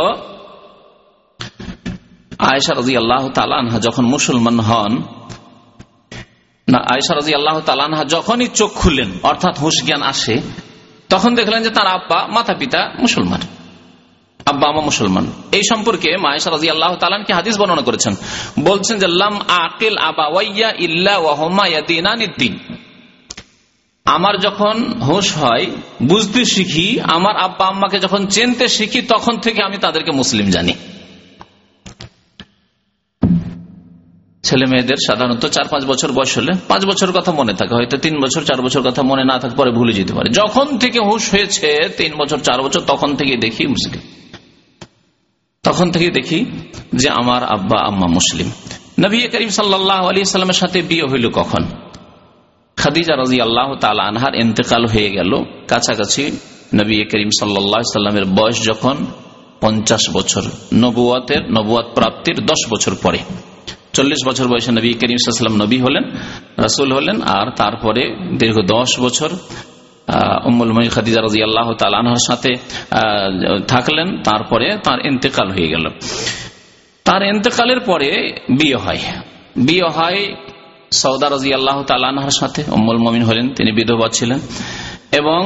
আয়সা রাজি আল্লাহ তালানহা যখন মুসলমান হন না আয়সা রাজি আল্লাহ তালানহা যখনই চোখ খুললেন, অর্থাৎ হুশ জ্ঞান আসে, তখন দেখলেন যে তার আব্বা মাতা পিতা মুসলমান। আব্বা আমা মুসলমান। এই সম্পর্কে মায়েশা আল্লাহ তালানকে হাদিস বর্ণনা করেছেন। বলছেন যে, লাম আকিল আবা ওয়াইয়া ইল্লা ওয়াহমা ইয়াদিনানিদ্দিন আমার যখন হোশ হয়, বুঝতে শিখি, আমার আব্বা, আম্মাকে যখন চেনতে শিখি, তখন থেকে আমি তাদেরকে মুসলিম জানি। ছেলে মেয়েদের সাধারণত চার পাঁচ বছর বয়স হলে পাঁচ বছর কথা মনে থাকে, হয়তো তিন বছর, চার বছর কথা মনে না থাকে, পরে ভুলে যেতে পারে। যখন থেকে হুশ হয়েছে তিন বছর, চার বছর, তখন থেকে দেখি মুসলিম। তখন থেকে দেখি যে আমার আব্বা আম্মা মুসলিম। নবী করিম সাল্লাহ আলী সাল্লামের সাথে বিয়ে হইল কখন? খাদিজা রাজি আল্লাহ তালা আনহার এতেকাল হয়ে গেল। কাছাকাছি নবী করিম সাল্লাহ সাল্লামের বয়স যখন পঞ্চাশ বছর, নবুয়াতের, নবুয়াত প্রাপ্তির দশ বছর পরে। চল্লিশ বছর বয়সে নবী করিম সাল্লাম নবী হলেন, রাসুল হলেন, আর তারপরে দীর্ঘ দশ বছর উম্মুলমী খাদিজা রাজি আল্লাহ তালানহার সাথে থাকলেন, তারপরে তার ইন্তেকাল হয়ে গেল। তার ইন্তেকালের পরে বিয়ে হয়। বিয়ে হয় সৌদা রাজি আল্লাহ তালানহার সাথে, উম্মুল মমিন হলেন, তিনি বিধবা ছিলেন, এবং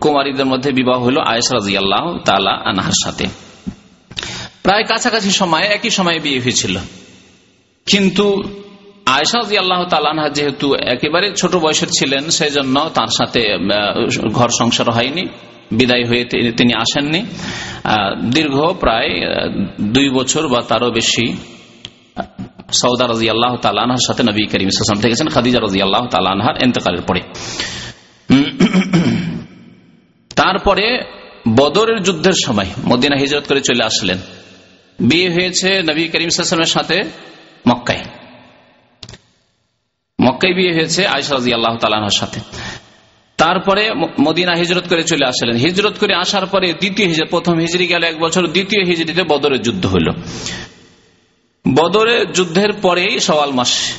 কুমারীদের মধ্যে বিবাহ হল আয়েস রাজি আল্লাহ তালা আনহার সাথে। প্রায় কাছাকাছি সময়ে, একই সময়ে বিয়ে হয়েছিল। কিন্তু আয়সাজি আল্লাহ তালানহা যেহেতু একেবারে ছোট বয়সের ছিলেন সেই জন্য তার সাথে ঘর সংসার হয়নি, বিদায় হয়ে তিনি আসেননি। দীর্ঘ প্রায় দুই বছর বা তারও বেশি সৌদা রাজি আল্লাহ তালানহার সাথে নবী করিম ইসলাম থেকেছেন, খাদিজা রাজি আল্লাহ তালানহার এতেকালের পরে। তারপরে বদরের যুদ্ধের সময় মদিনা হিজরত করে চলে আসলেন। বিয়ে হয়েছে নবী করিম ইসলামের সাথে। মক্কায়। মক্কায় বিয়ে হয়েছে আয়সা রাজি আল্লাহ তালানোর সাথে। তারপরে মদিনা হিজরত করে চলে আসলেন। হিজরত করে আসার পরে দ্বিতীয় হিজরত প্রথম হিজড়ি গেল এক বছর। দ্বিতীয় হিজড়িতে বদরের যুদ্ধ হইল। বদরের যুদ্ধের পরেই সওয়াল মাস।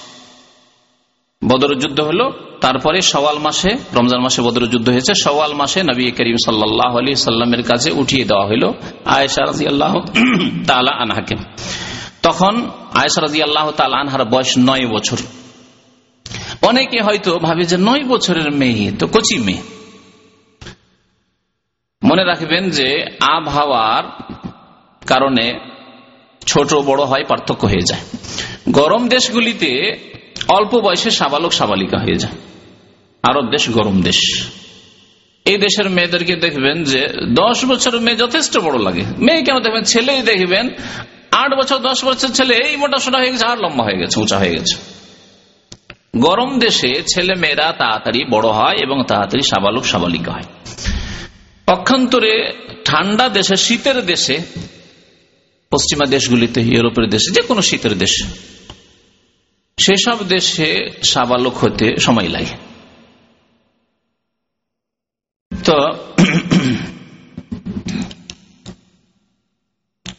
বদরের যুদ্ধ হলো, তারপরে সওয়াল মাসে, রমজান মাসে বদরের যুদ্ধ হয়েছে। সওয়াল মাসে নবী করিম সাল্লাহ আলী সাল্লামের কাছে উঠিয়ে দেওয়া হইল আয়েশা রাজি আল্লাহ তালা আনহাকে। তখন আয়েশা রাজি আল্লাহ তালা আনহার বয়স নয় বছর। অনেকে হয়তো ভাবে যে নয় বছরের মেয়ে, তো কচি মেয়ে। মনে রাখবেন যে আবহাওয়ার কারণে ছোট বড় হয়, পার্থক্য হয়ে যায়। গরম দেশগুলিতে অল্প বয়সে সাবালক, সাবালিকা হয়ে যায়। আরব দেশ গরম দেশ। এই দেশের মেয়েদেরকে দেখবেন যে দশ বছরের মেয়ে যথেষ্ট বড় লাগে। মেয়ে কেন দেখবেন? ছেলেই দেখবেন আট বছর, দশ বছর ছেলে, এই মোটা সোটা হয়ে গেছে, আর লম্বা হয়ে গেছে, উঁচা হয়ে গেছে। গরম দেশে ছেলে মেয়েরা তাড়াতাড়ি বড় হয় এবং তাড়াতাড়ি সাবালক সাবালিকা হয়। পক্ষান্তরে ঠান্ডা দেশে, শীতের দেশে, পশ্চিমা দেশগুলিতে, ইউরোপের দেশে, যে কোনো শীতের দেশ, সেসব দেশে সাবালক হতে সময় লাগে। তো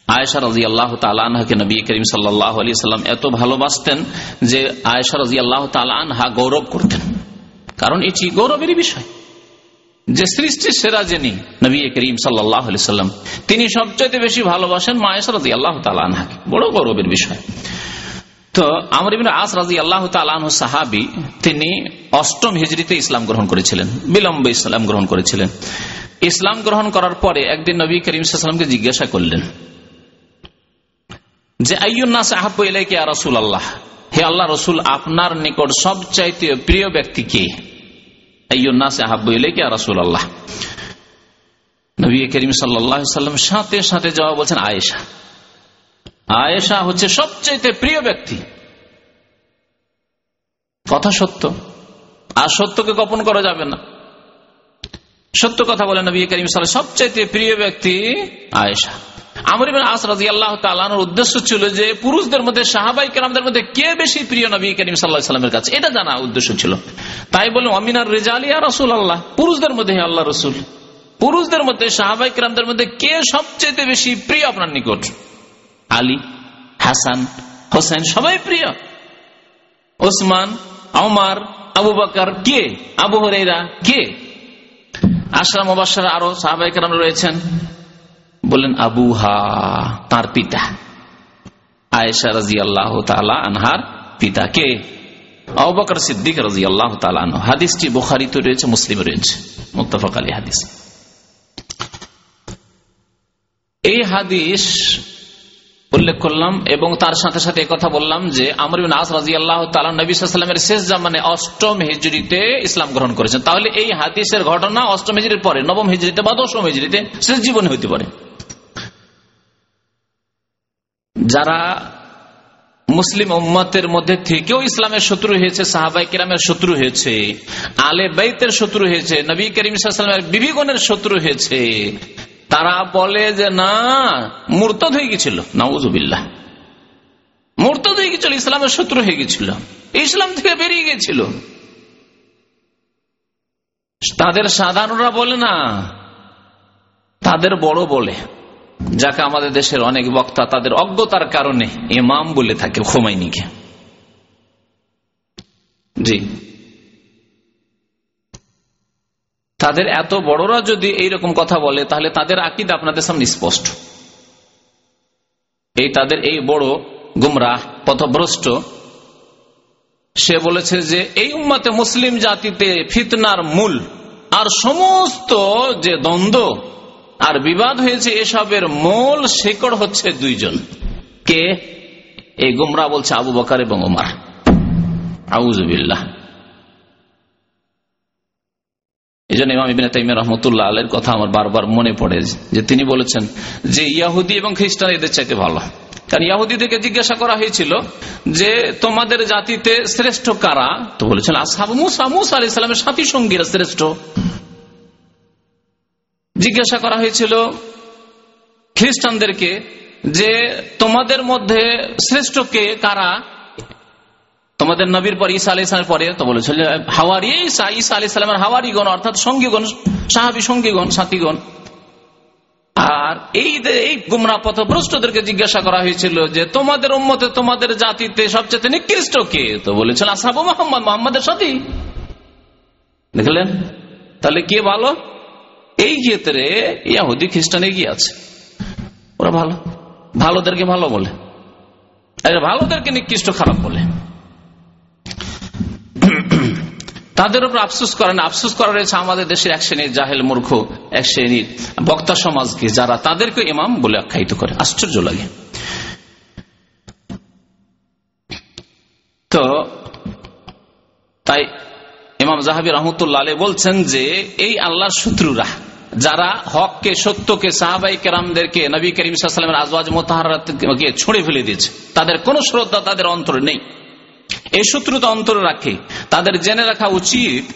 আয়েশা রাজি আল্লাহ তালানহাকে নবী করিম সাল্লাহ আলি সাল্লাম এত ভালোবাসতেন যে আয়েশা রাজি আল্লাহ তালানহা গৌরব করতেন। কারণ এটি গৌরবেরই বিষয়। যে সৃষ্টির সেরা যিনি নবী করিম সাল্লাহ আলি সাল্লাম তিনি সবচাইতে বেশি ভালোবাসেন মায়েশা রাজি আল্লাহ তালানহাকে বড় গৌরবের বিষয়। তো আমর ইবিন আস রাজি আল্লাহ তালাহ সাহাবি, তিনি অষ্টম হিজড়িতে ইসলাম গ্রহণ করেছিলেন, বিলম্বে ইসলাম গ্রহণ করেছিলেন। ইসলাম গ্রহণ করার পরে একদিন নবী করিম জিজ্ঞাসা করলেন যে রসুল আল্লাহ হে আল্লাহ রসুল, আপনার নিকট সবচাইতে প্রিয় ব্যক্তি কে? আল্লাহ নবী সাল্লাম সাথে সাথে জবাব আয়েশা। আয়েশা হচ্ছে প্রিয় ব্যক্তি। কথা সত্য। আর সত্যকে গোপন করা যাবে না। সত্য কথা বলে নবী করিম সাল সবচাইতে প্রিয় ব্যক্তি আয়েশা। আমর উদ্দেশ্য ছিল যে পুরুষদের মধ্যে, সাহাবাই কেরামদের মধ্যে কে বেশি প্রিয় নবী করিম কাছে? এটা জানা উদ্দেশ্য ছিল। তাই বলে অমিনার রেজালিয়া রসুল আল্লাহ পুরুষদের মধ্যে আল্লাহ রসুল। পুরুষদের মধ্যে, সাহাবাই কেরামদের মধ্যে কে সবচেয়ে বেশি প্রিয় আপনার নিকট? আলী, হাসান, হোসেন, সবাই প্রিয়। ওসমান আমার আবু বাকার, কে? আবু হরেরা কে? আশরাম আরও সাহাবাই কেরাম রয়েছেন। বললেন আবু হা তার পিতা। আয়েশা রাজি আল্লাহ আনহার পিতা কে অবকর সিদ্দিক রাজি আল্লাহ হাদিসটি বুখারিতে রয়েছে, মুসলিম রয়েছে। মুক্তফাক আলী হাদিস। এই হাদিস উল্লেখ করলাম এবং তার সাথে সাথে কথা বললাম যে, আমর আস রাজি আল্লাহ নবীলামের শেষ জামানে অষ্টম হিজড়িতে ইসলাম গ্রহণ করেছেন। তাহলে এই হাদিসের ঘটনা অষ্টম হিজড়ির পরে, নবম হিজড়িতে বা দশম হিজড়িতে শেষ জীবনে হইতে পারে। যারা মুসলিম উম্মতের মধ্যে থেকেও ইসলামের শত্রু হয়েছে সাহাবাই কিরামের শত্রু হয়েছে আলে বাইতের শত্রু হয়েছে, নবী করিম ইসলামের বিবিগণের শত্রু হয়েছে, তারা বলে যে, না, মূর্তদ হয়ে গেছিল। নওয়াজুবিল্লাহ মূর্তদ হয়ে গেছিল, ইসলামের শত্রু হয়ে গেছিল। ইসলাম থেকে বেরিয়ে গেছিল। তাদের সাধারণরা বলে, না, তাদের বড় বলে। যাকে আমাদের দেশের অনেক বক্তা তাদের অজ্ঞতার কারণে ইমাম বলে থাকে খোমাইনিকে। জি। তাদের এত বড়রা যদি এইরকম কথা বলে, তাহলে তাদের আকিদ আপনাদের সামনে স্পষ্ট। এই তাদের এই বড় গুমরাহ, পথভ্রষ্ট, সে বলেছে যে এই উম্মাতে মুসলিম জাতিতে ফিতনার মূল আর সমস্ত যে দ্বন্দ্ব আর বিবাদ হয়েছে এসবের মূল শেকড় হচ্ছে দুইজন। কে? এই গুমরা বলছে আবু বকার এবং ওমার। আউজবিল্লাহ এই জন্য ইমাম তাইমিয়া রহমতুল্লাহ আলের কথা আমার বারবার মনে পড়ে যে তিনি বলেছেন যে ইয়াহুদি এবং খ্রিস্টান এদের চাইতে ভালো। কারণ ইয়াহুদিদেরকে জিজ্ঞাসা করা হয়েছিল যে তোমাদের জাতিতে শ্রেষ্ঠ কারা? তো বলেছেন আসাব মুসা। মুসা আলি সালামের সাথী সঙ্গীরা শ্রেষ্ঠ। জিজ্ঞাসা করা হয়েছিল খ্রিস্টানদেরকে যে তোমাদের মধ্যে শ্রেষ্ঠ কে কারা? তোমাদের নবীর পর ঈসা আলি পরে তো বলেছিল হাওয়ারি ঈসা ঈসা আলি হাওয়ারিগণ, অর্থাৎ সঙ্গীগণ, সাহাবি সঙ্গীগণ, সাথীগণ। আর এই এই গুমরা পথভ্রষ্টদেরকে জিজ্ঞাসা করা হয়েছিল যে, তোমাদের উম্মতে তোমাদের জাতিতে সবচেয়ে নিকৃষ্ট কে? তো বলেছিল আসাবু মোহাম্মদ, মোহাম্মদের সাথী। দেখলেন? তাহলে কে ভালো? এই ক্ষেত্রে ইয়াহুদি খ্রিস্টান এগিয়ে আছে। ওরা ভালো। ভালোদেরকে ভালো বলে। ভালোদেরকে নিকৃষ্ট, খারাপ বলে। তাদের উপর আফসুস করেন। আফসুস করা রয়েছে আমাদের দেশের এক শ্রেণির জাহেল মূর্খ, এক শ্রেণির বক্তা সমাজকে, যারা তাদেরকে ইমাম বলে আখ্যায়িত করে। আশ্চর্য লাগে। তো তাই ইমাম জাহাবি রহমতুল্লাহ বলছেন যে, এই আল্লাহর শত্রুরা যারা হককে, সত্যকে, সাহাবাই কেরামদেরকে নবী করিম সাল্লামের আজওয়াজ মোতাহারকে ছুঁড়ে ফেলে দিয়েছে। তাদের কোন শ্রদ্ধা তাদের অন্তরে নেই। এই শত্রুতা অন্তরে রাখে। তাদের জেনে রাখা উচিত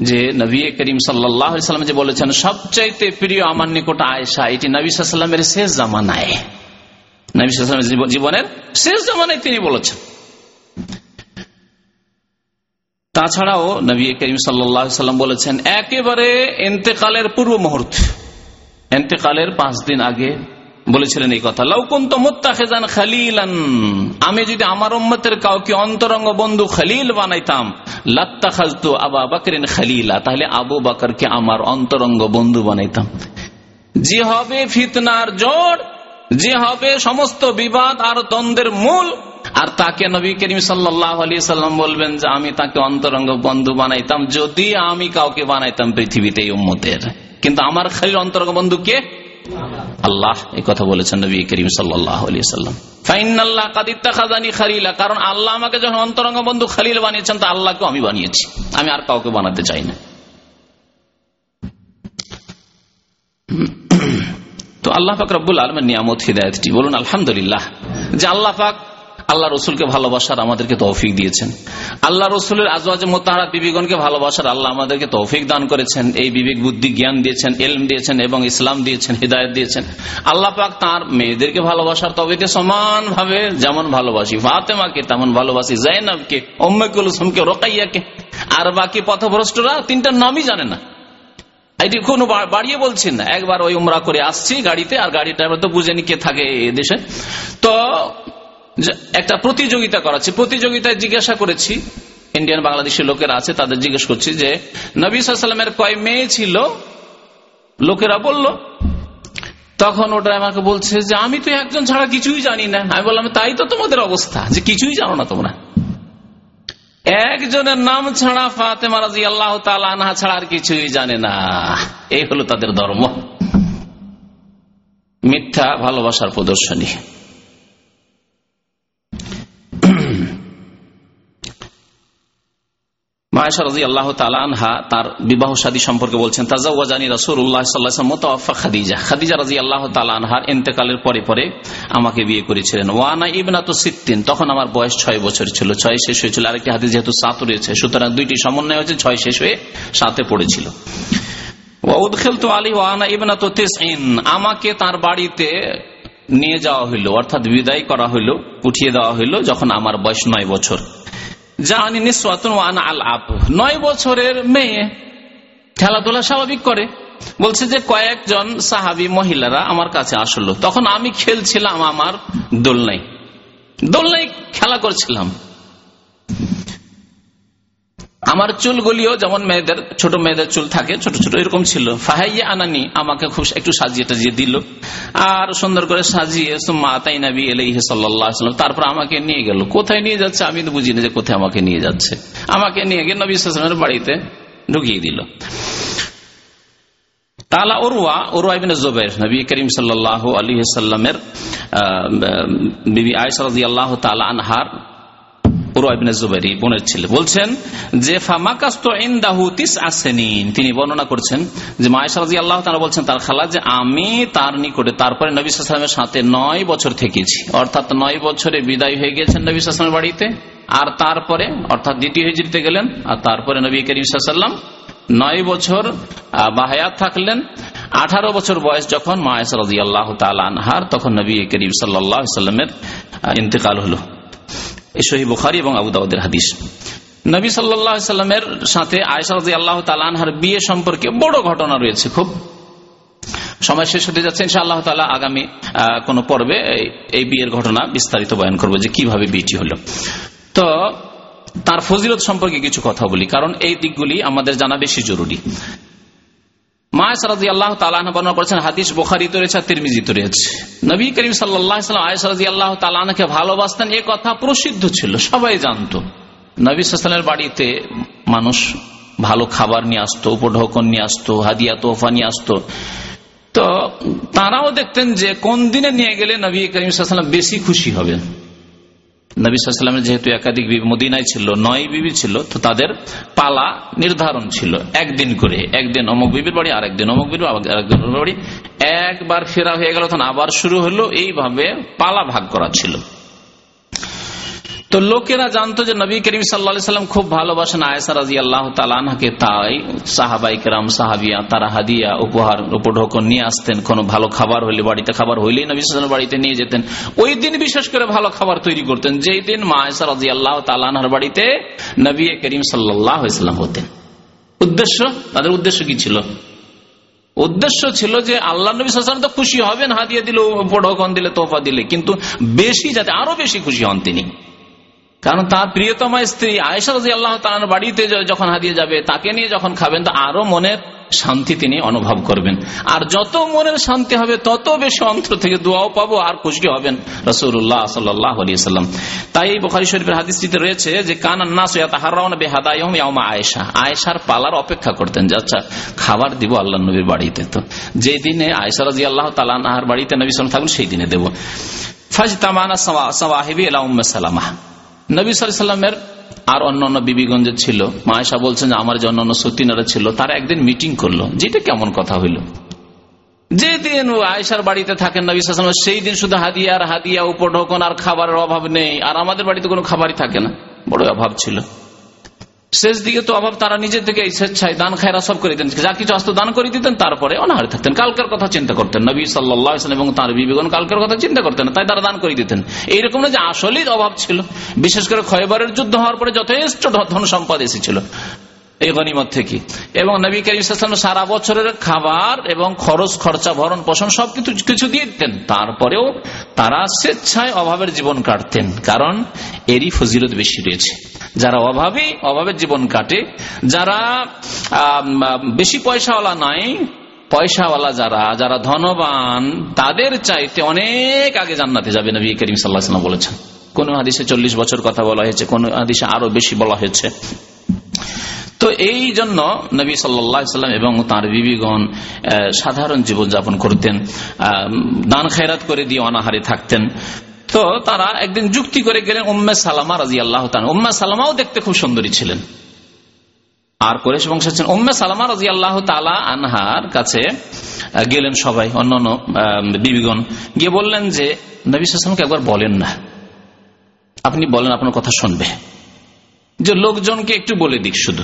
যে নবী করিম সাল্লাম যে বলেছেন, সবচাইতে প্রিয় আমার নিকট আয়সা এটি নবী সাল্লামের শেষ জামানায়। নবী সাল্লামের জীবনের শেষ জামানায় তিনি বলেছেন। তাছাড়াও নবী করিম সাল্লাম বলেছেন, একেবারে এন্তেকালের পূর্ব মুহূর্ত। এন্তেকালের পাঁচ দিন আগে বলেছিলেন এই কথা লৌকুন্ত মুত্তাখেজান খালিলান আমি যদি আমার উম্মতের কাউকে অন্তরঙ্গ বন্ধু খালিল বানাইতাম লাত্তা খাজতু আবা বাকরিন খালিলা, তাহলে আবু বাকরকে আমার অন্তরঙ্গ বন্ধু বানাইতাম। যে হবে ফিতনার জোর, যে হবে সমস্ত বিবাদ আর দ্বন্দ্বের মূল আর তাকে নবী করিম সাল্লাম বলবেন যে আমি তাকে অন্তরঙ্গ বন্ধু বানাইতাম, যদি আমি কাউকে বানাইতাম পৃথিবীতে উম্মতের। কিন্তু আমার খালিল অন্তরঙ্গ বন্ধু কে? আল্লাহ, এই কথা বলেছেন নবী করিম সাল্লাম। কারণ আল্লাহ আমাকে যখন অন্তরঙ্গ বন্ধু খালিল বানিয়েছেন, তা আল্লাহকে আমি বানিয়েছি। আমি আর কাউকে বানাতে চাই না। তো আল্লাহ পাক রব্বুল আলমের নিয়ামত, হৃদায়তটি বলুন, আলহামদুলিল্লাহ। যে আল্লাহ পাক আল্লাহ রসুলকে ভালোবাসার আমাদেরকে তৌফিক দিয়েছেন। আল্লাহ রসুলের আজওয়াজ মোতাহারা বিবিগণকে ভালোবাসার আল্লাহ আমাদেরকে তৌফিক দান করেছেন। এই বিবেক বুদ্ধি, জ্ঞান দিয়েছেন, এলম দিয়েছেন এবং ইসলাম দিয়েছেন, হৃদায়ত দিয়েছেন। আল্লাহ পাক তার মেয়েদেরকে ভালোবাসার তবেকে সমান ভাবে যেমন ভালোবাসি ফাতেমাকে, তেমন ভালোবাসি জাইনাবকে ওম্মে কুলসুমকে, রোকাইয়াকে। আর বাকি পথভ্রষ্টরা তিনটার নামই জানে না। এটি কোনো বাড়িয়ে বলছেন না। একবার ওই উমরা করে আসছি গাড়িতে, আর গাড়ি ড্রাইভার তো বুঝেনি কে থাকে এদেশে তো একটা প্রতিযোগিতা করাচ্ছি প্রতিযোগিতায় জিজ্ঞাসা করেছি ইন্ডিয়ান বাংলাদেশের লোকেরা আছে, তাদের জিজ্ঞেস করছি যে, নবী সাল্লামের কয় মেয়ে ছিল? লোকেরা বলল, তখন ওটা আমাকে বলছে যে, আমি তো একজন ছাড়া কিছুই জানি না। আমি বললাম, তাই তো তোমাদের অবস্থা, যে কিছুই জানো না তোমরা। একজনের নাম ছাড়া ফাতেমা রাজি আল্লাহ আনহা ছাড়া আর কিছুই জানে না। এই হলো তাদের ধর্ম। মিথ্যা ভালোবাসার প্রদর্শনী। আমাকে বিয়ে করেছিলেন। ওয়ানা সিদ্দিন তখন আমার বয়স ছয় বছর ছিল, ছয় শেষ হয়েছিল। আরেকটি হাদিস যেহেতু সাত রয়েছে, সুতরাং দুইটি সমন্বয় হয়েছে, ছয় শেষ হয়ে সাথে পড়েছিল। আমাকে তার বাড়িতে নিয়ে যাওয়া হইল, অর্থাৎ বিদায় করা হইল, উঠিয়ে দেওয়া হইল যখন আমার বয়স নয় বছর। জানি নিঃসাতুন আল আপ নয় বছরের মেয়ে খেলাধুলা স্বাভাবিক করে। বলছে যে কয়েকজন সাহাবি মহিলারা আমার কাছে আসলো। তখন আমি খেলছিলাম, আমার দোলনাই দোলনাই খেলা করছিলাম। আমার চুলগুলিও যেমন মেয়েদের, ছোট মেয়েদের চুল থাকে, ছোট ছোট এরকম ছিল। ফাহাইয়া আনানি আমাকে খুব একটু সাজিয়ে টাজিয়ে দিল। আর সুন্দর করে সাজিয়ে মাতাই নাবি এলাইহে সাল্লাম, তারপর আমাকে নিয়ে গেল। কোথায় নিয়ে যাচ্ছে? আমি তো বুঝি না যে কোথায় আমাকে নিয়ে যাচ্ছে। আমাকে নিয়ে গিয়ে নবী সালামের বাড়িতে ঢুকিয়ে দিল। তালা ওরুয়া ওরুয়া ইবিন জোবের নবী করিম সাল্লাহ আলী সাল্লামের বিবি তালা আনহার আমি তার নিকটে, তারপরে নবী সালামের সাথে নয় বছর থেকেছি। অর্থাৎ নয় বছরে বিদায় হয়ে গেছেন নবী সালামের বাড়িতে। আর তারপরে, অর্থাৎ দ্বিতীয় হিজড়িতে গেলেন, আর তারপরে নবী করিম সাল্লাম নয় বছর বাহায়াত থাকলেন। আঠারো বছর বয়স যখন মায়েশারাজি আল্লাহ তালানহার তখন নবী করিম সাল্লাহ সাল্লামের ইন্তেকাল হলো। সহি বুখারি এবং হাদিস। নবী সাল্লামের সাথে আল্লাহ তালানহার বিয়ে সম্পর্কে বড় ঘটনা রয়েছে, খুব সময় শেষ হতে যাচ্ছে। আল্লাহ তালা আগামী কোন পর্বে এই বিয়ের ঘটনা বিস্তারিত বয়ান করব যে কীভাবে বিয়েটি হলো। তো তার ফজিলত সম্পর্কে কিছু কথা বলি, কারণ এই দিকগুলি আমাদের জানা বেশি জরুরি। আল্লাহ হাদিস নবী করিম আল্লাহ ভালোবাসতেন কথা প্রসিদ্ধ ছিল, সবাই জানত। নবী বাড়িতে মানুষ ভালো খাবার নিয়ে আসতো, উপঢৌকন নিয়ে আসতো, হাদিয়া, তোহফা নিয়ে আসতো। তো তারাও দেখতেন যে কোন দিনে নিয়ে গেলে নবী করিম সাল্লাম বেশি খুশি হবেন। নবী সাল্লামের যেহেতু একাধিক বিবি মদিনায় ছিল, নয় বিবি ছিল, তো তাদের পালা নির্ধারণ ছিল একদিন করে। একদিন অমুক বিবির বাড়ি আর আরেকদিন অমুক বিবি আরেকদিন বাড়ি। একবার ফেরা হয়ে গেল, তখন আবার শুরু হলো। এইভাবে পালা ভাগ করা ছিল। তো লোকেরা জানতো যে নবী করিম সাল্লা সাল্লাম খুব ভালোবাসেন আয়সা রাজি আল্লাহ তালানহাকে তাই সাহাবাই কেরাম, সাহাবিয়া, তারা হাদিয়া উপহার, উপঢৌকন নিয়ে আসতেন। কোনো ভালো খাবার হইলে, বাড়িতে খাবার হইলেই নবী সাল্লাম বাড়িতে নিয়ে যেতেন। ওই দিন বিশেষ করে ভালো খাবার তৈরি করতেন। যেই দিন মা আয়সা রাজি আল্লাহ তালানহার বাড়িতে নবী করিম সাল্লাহ ইসলাম হতেন। উদ্দেশ্য? তাদের উদ্দেশ্য কি ছিল? উদ্দেশ্য ছিল যে আল্লাহ নবী সাল্লাম তো খুশি হবেন, হাদিয়া দিলে, উপঢৌকন দিলে তোফা দিলে। কিন্তু বেশি যাতে, আরও বেশি খুশি হন তিনি। কারণ তার প্রিয়তমা স্ত্রী আয়েশা রাজি আল্লাহ তালার বাড়িতে যখন হারিয়ে যাবে, তাকে নিয়ে যখন খাবেন, তো আরও মনের শান্তি তিনি অনুভব করবেন। আর যত মনের শান্তি হবে, তত বেশি অন্তর থেকে দোয়াও পাবো, আর খুশি হবেন রসুল্লাহ সাল্লাম তাই বোখারি শরীফের হাদিসটিতে রয়েছে যে কানান্না বেহাদায়মা আয়েশা। আয়েশার পালার অপেক্ষা করতেন যে আচ্ছা খাবার দিব আল্লাহ নবীর বাড়িতে তো। যে দিনে আয়েশা রাজি আল্লাহ তালার বাড়িতে নবী সালাম থাকবেন, সেই দিনে দেবো। ফাজ তামানা সাওয়াহিবি আলা সালামা। নবী সাল্লামের আর অন্য অন্য বিবিগঞ্জে ছিল। মায়েশা বলছেন যে, আমার যে অন্যান্য সত্যিনারা ছিল, তারা একদিন মিটিং করল। যেটা কেমন কথা হইল। যেদিন আয়সার বাড়িতে থাকেন নবী সাল্লাম, সেই দিন শুধু হাদিয়া আর হাদিয়া, উপঢোকন আর খাবারের অভাব নেই। আর আমাদের বাড়িতে কোনো খাবারই থাকে না। বড় অভাব ছিল। শেষ দিকে তো অভাব, তারা নিজের থেকে স্বেচ্ছায় দান খায়রা সব করে দিতেন। যা কিছু আসতো দান করে দিতেন, তারপরে অনাহারে থাকতেন। কালকের কথা চিন্তা করতেন। নবী সাল্লাম এবং তার বিবেগন কালকের কথা চিন্তা করতেন, তাই তারা দান করে দিতেন। এইরকম না যে আসলেই অভাব ছিল। বিশেষ করে ক্ষয়বারের যুদ্ধ হওয়ার পরে যথেষ্ট ধন সম্পদ এসেছিল এই গনিমত থেকে। এবং নবী করিম সারা বছরের খাবার এবং খরচ, খরচা ভরণ পোষণ সবকিছু, কিছু দিয়ে দিতেন। তারপরেও তারা স্বেচ্ছায় অভাবের জীবন কাটতেন, কারণ এরই ফজিলত বেশি রয়েছে। যারা অভাবে, অভাবের জীবন কাটে, যারা বেশি পয়সাওয়ালা নাই, পয়সাওয়ালা যারা যারা ধনবান, তাদের চাইতে অনেক আগে জান্নাতে যাবে নবী করিম সাল্লাহ বলেছেন। কোন হাদিসে চল্লিশ বছর কথা বলা হয়েছে, কোন হাদিসে আরও বেশি বলা হয়েছে। তো এই জন্য নবী সাল্লাম এবং তার বিবিগণ সাধারণ জীবনযাপন করতেন দান খায়রাত করে দিয়ে অনাহারে থাকতেন। তো তারা একদিন যুক্তি করে গেলেন উম্মে সালামা রাজি আল্লাহ উম্মা সালামাও দেখতে খুব সুন্দরী ছিলেন। আর কোরেশ বংশ উম্মে সালামা রাজি আল্লাহ তালা আনহার কাছে গেলেন সবাই অন্যান্য বিবিগণ। গিয়ে বললেন যে, নবী সালামকে একবার বলেন না। আপনি বলেন, আপনার কথা শুনবে। যে লোকজনকে একটু বলে দিক শুধু।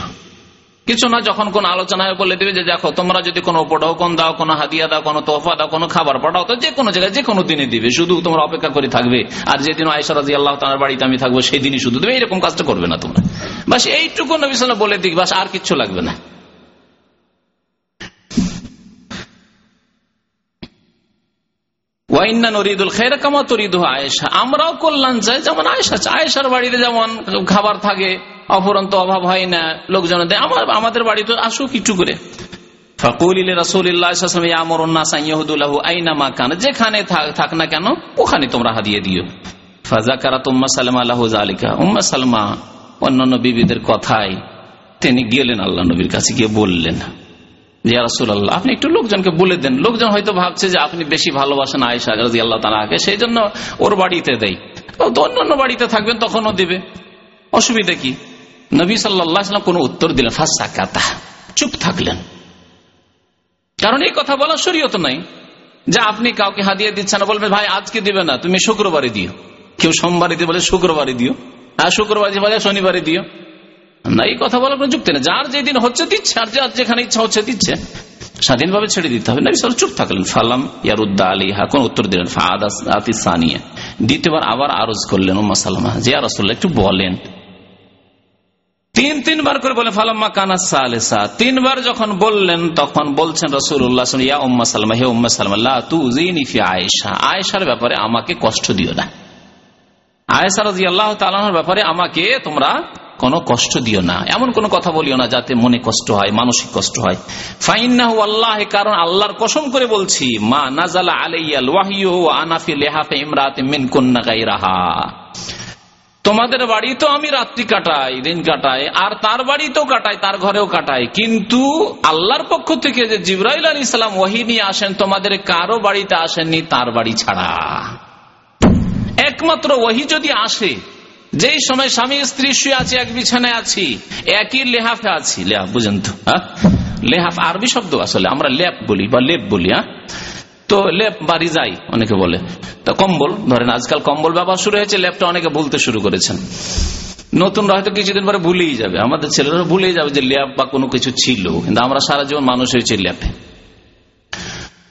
কিছু না, যখন কোন আলোচনায় বলে দিবে যে দেখো, তোমরা যদি কোনো উপঢৌকন দাও, কোনো হাদিয়া দাও, কোনো তোফা দাও, কোনো খাবার পাঠাও তো যে কোনো জায়গায় যে কোনো দিনে দিবে, শুধু তোমরা অপেক্ষা করে থাকবে। আর যেদিন আয়সারাজি আল্লাহ তার বাড়িতে আমি থাকব সেই দিনই শুধু দেবে এরকম কাজটা করবে না তোমরা। বাস এইটুকু নবী বলে দিক, বাস আর কিচ্ছু লাগবে না। আমরাও কল্যাণ চাই, যেমন আয়েশা আয়েশার বাড়িতে যেমন খাবার থাকে অপরন্ত অভাব হয় না লোকজন আমার আমাদের বাড়িতে আসুক একটু করে। যেখানে থাক না কেন, ওখানে তোমরা হাদিয়ে দিও। উম্মা সালমা অন্যান্য কথায় তিনি গেলেন আল্লাহ নবীর কাছে, গিয়ে বললেন যে আপনি একটু লোকজনকে বলে দেন। লোকজন হয়তো ভাবছে যে আপনি বেশি ভালোবাসেন আয়েশা রাজি আল্লাহ তালাকে সেই জন্য ওর বাড়িতে দেয় অন্য বাড়িতে থাকবেন তখনও দিবে। অসুবিধা কি? নবী সাল্লাম কোন উত্তর দিলেন, ফাঁসা কাতা চুপ থাকলেন। কারণ এই কথা বলা শরীয়ত নাই যে আপনি কাউকে হাদিয়ে দিচ্ছেন না, বলবেন, ভাই, আজকে দিবে না, তুমি শুক্রবারে দিও। কেউ সোমবারে দিয়ে বলে শুক্রবারে দিও। আর শুক্রবারে বলে শনিবারে দিও। না, এই কথা বলার কোনো যুক্তি না যার যেদিন হচ্ছে দিচ্ছে, আর যার যেখানে ইচ্ছা হচ্ছে দিচ্ছে, স্বাধীনভাবে ছেড়ে দিতে হবে। নবী সাল চুপ থাকলেন। ফালাম ইয়ারুদ্দা আলী হাকুন উত্তর দিলেন ফাদিসানিয়া দ্বিতীয়বার আবার আরজ করলেন, উম্মা সালামা, যে আরসুল্লাহ একটু বলেন। তিন তিনবার করে বলে, ফালাম্মা কানা সালেসা। তিনবার যখন বললেন, তখন বলছেন রসুল্লাহ ইয়া উম্মা সালমা, হে উম্মা সালমা তু জিনিফি আয়েশা। আয়েশার ব্যাপারে আমাকে কষ্ট দিও না। আয়েশা রাজি আল্লাহ তালার ব্যাপারে আমাকে তোমরা কোনো কষ্ট দিও না। এমন কোন কথা বলিও না যাতে মনে কষ্ট হয়, মানসিক কষ্ট হয়। ফাইন্নাহু আল্লাহ, কারণ আল্লাহর কসম করে বলছি, মা নাজালা আলাইয়াল ওয়াহিউ আনাফি লেহাফে ইমরাত মিন কন্যা গাইরাহা তোমাদের বাড়ি তো আমি রাত্রি কাটাই, দিন কাটাই, আর তার বাড়িতেও কাটাই, তার ঘরেও কাটাই। কিন্তু আল্লাহর পক্ষ থেকে যে জিব্রাইল আলী ইসলাম ওয়াহিনী আসেন, তোমাদের কারও বাড়িতে আসেননি, তার বাড়ি ছাড়া। একমাত্র ওহি যদি আসে, যেই সময় স্বামী স্ত্রী শুয়ে আছে, এক বিছানায় আছি, একই লেহাফে আছি। লেহাফ, বুঝেন তো হ্যাঁ? লেহাফ আরবি শব্দ আসলে, আমরা লেপ বলি বা লেপ বলি হ্যাঁ? তো লেপ বা রিজাই অনেকে বলে। তা কম্বল, ধরেন আজকাল কম্বল ব্যবহার শুরু হয়েছে ল্যাপটা অনেকে ভুলতে শুরু করেছেন। নতুনরা হয়তো কিছুদিন পরে ভুলেই যাবে। আমাদের ছেলেরা ভুলেই যাবে যে ল্যাপ বা কোনো কিছু ছিল, কিন্তু আমরা সারা জীবন মানুষ হয়েছি ল্যাপে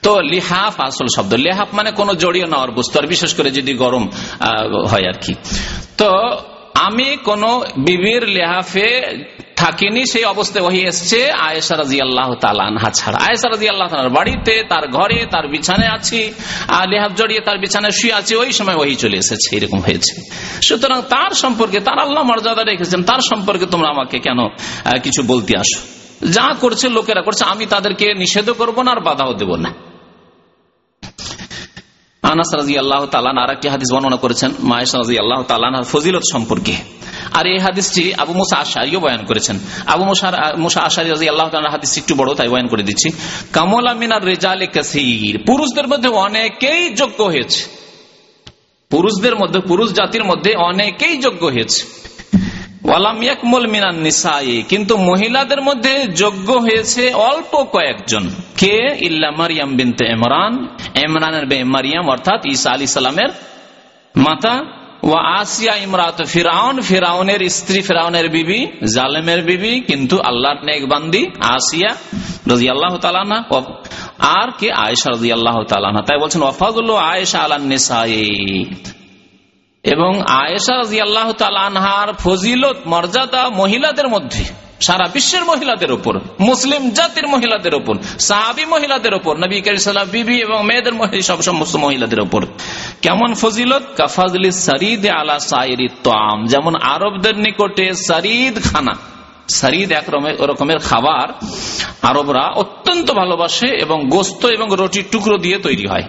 তো লিহাফ আসল শব্দ। লেহাফ মানে কোন জড়িয়ে নেওয়ার বস্তু, আর বিশেষ করে যদি গরম হয় আর কি। তো আমি কোন বিবির লেহাফে থাকিনি সেই অবস্থায় ওহি এসছে আয়েশা রাজি আল্লাহ তালানহা ছাড়া। আয়েশা রাজি আল্লাহ বাড়িতে, তার ঘরে, তার বিছানায় আছি, আর লেহাফ জড়িয়ে তার বিছানায় শুয়ে আছি, ওই সময় ওহি চলে এসেছে, এরকম হয়েছে। সুতরাং তার সম্পর্কে, তার আল্লাহ মর্যাদা রেখেছেন, তার সম্পর্কে তোমরা আমাকে কেন কিছু বলতে আসো? যা করছে লোকেরা করছে, আমি তাদেরকে নিষেধ করব না আর বাধাও দেব না। আনাস রাজি আল্লাহ তালান আর একটি হাদিস বর্ণনা করেছেন, মায়েশ রাজি আল্লাহ তালানার ফজিলত সম্পর্কে। আর এই হাদিসটি আবু মুসা আশারিও বয়ান করেছেন। আবু মুসা আশারি রাজি আল্লাহ তালার হাদিস একটু বড়, তাই বয়ান করে দিচ্ছি। কামলা মিনার রেজালে কাসির, পুরুষদের মধ্যে অনেকেই যোগ্য হয়েছে। পুরুষদের মধ্যে, পুরুষ জাতির মধ্যে অনেকেই যোগ্য হয়েছে। কিন্তু মহিলাদের মধ্যে যোগ্য হয়েছে অল্প কয়েকজন। কে? ইল্লা মারিয়াম বিনতে ইমরান। ইমরানের বে মারিয়াম, অর্থাৎ ঈসা আলী সালামের মাতা। ও আসিয়া ইমরাত ফিরাউন। ফিরাউনের স্ত্রী, ফিরাউনের বিবি, জালেমের বিবি, কিন্তু আল্লাহর নেকবান্দি আসিয়া রাজি আল্লাহ তালানা আর কে? আয়েশা রাজি আল্লাহ তালানা তাই বলছেন ওয়াফাজুল আয়েশা আল্লাহ নিসাই। এবং আয়েশা রাজি আল্লাহ তালানহার ফজিলত মর্যাদা মহিলাদের মধ্যে, সারা বিশ্বের মহিলাদের উপর, মুসলিম জাতির মহিলাদের উপর, সাহাবি মহিলাদের উপর, নবী কারিসাল্লাম বিবি এবং মেয়েদের সব সমস্ত মহিলাদের উপর। কেমন ফজিলত? কাফাজলি সারিদ আলা সাইরি তাম, যেমন আরবদের নিকটে সারিদ খানা। সারিদ এক রকমের খাবার আরবরা অত্যন্ত ভালোবাসে এবং গোস্ত এবং রুটির টুকরো দিয়ে তৈরি হয়।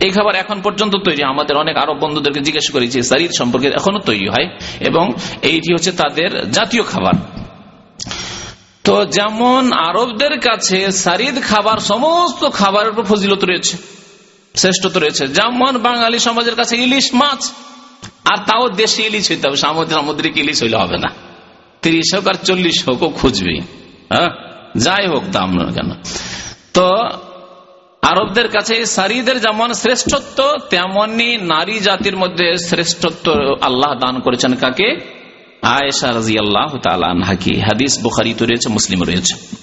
এই খাবার এখন পর্যন্ত তৈরি। আমাদের অনেক আরব বন্ধুদেরকে জিজ্ঞেস করেছি সারিদ সম্পর্কে এখনও তৈরি হয়? এবং এইটি হচ্ছে তাদের জাতীয় খাবার। তো যেমন আরবদের কাছে সারিদ খাবার সমস্ত খাবারের উপর ফজিলত রয়েছে, শ্রেষ্ঠত্ব রয়েছে। যেমন বাঙালি সমাজের কাছে ইলিশ মাছ, আর তাও দেশি ইলিশ হইতে হবে। সামুদ্রিক ইলিশ হইলে হবে না। তিরিশ হোক আর চল্লিশ হোক খুঁজবি হ্যাঁ? যাই হোক দাম কেন। তো আরবদের কাছে সারিদের যেমন শ্রেষ্ঠত্ব তেমনি নারী জাতির মধ্যে শ্রেষ্ঠত্ব আল্লাহ দান করেছেন কাকে? আয়েশা রাজি আল্লাহ তালানহাকে হাদিস বুখারি তো রয়েছে, মুসলিম রয়েছে।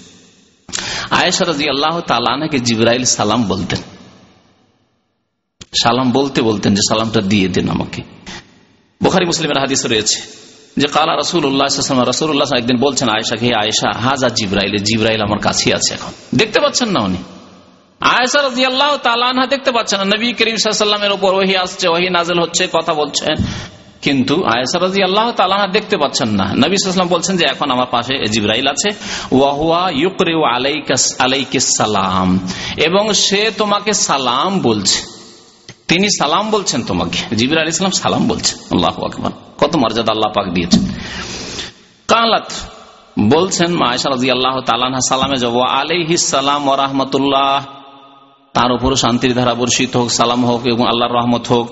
আয়েশা রাজি আল্লাহ তালানহাকে জিব্রাইল সালাম বলতেন। সালাম বলতে বলতেন যে, সালামটা দিয়ে দেন আমাকে। বুখারি, মুসলিমের হাদিস রয়েছে যে, কালা রসুল্লাহ রসুল্লাহ একদিন বলছেন আয়েশাকে, আয়েশা, হাজা জিব্রাইল জিব্রাইল আমার কাছে আছে এখন। দেখতে পাচ্ছেন না উনি। আয়সা রাজি আল্লাহ তালানহা দেখতে পাচ্ছেন নবী করিম সাল্লামের উপর ওহি আসছে, ওহি নাজেল হচ্ছে, কথা বলছেন কিন্তু আয়সা রাজি আল্লাহ তালাহা দেখতে পাচ্ছেন না। নবী সাল্লাম বলছেন যে, এখন আমার পাশে জিব্রাইল আছে। ওয়াহুয়া ইউকরে আলাইকে সালাম। এবং সে তোমাকে সালাম বলছে। তিনি সালাম বলছেন তোমাকে। জিবির আলী ইসলাম সালাম বলছেন আল্লাহ আকবর। কত মর্যাদা আল্লাহ পাক দিয়েছেন। কালাত বলছেন মায়সা রাজি আল্লাহ তালানহা সালামে যাব আলাইহিস সালাম ও রহমতুল্লাহ। তার উপর শান্তির ধারা বর্ষিত হোক, সালাম হোক এবং আল্লাহর রহমত হোক।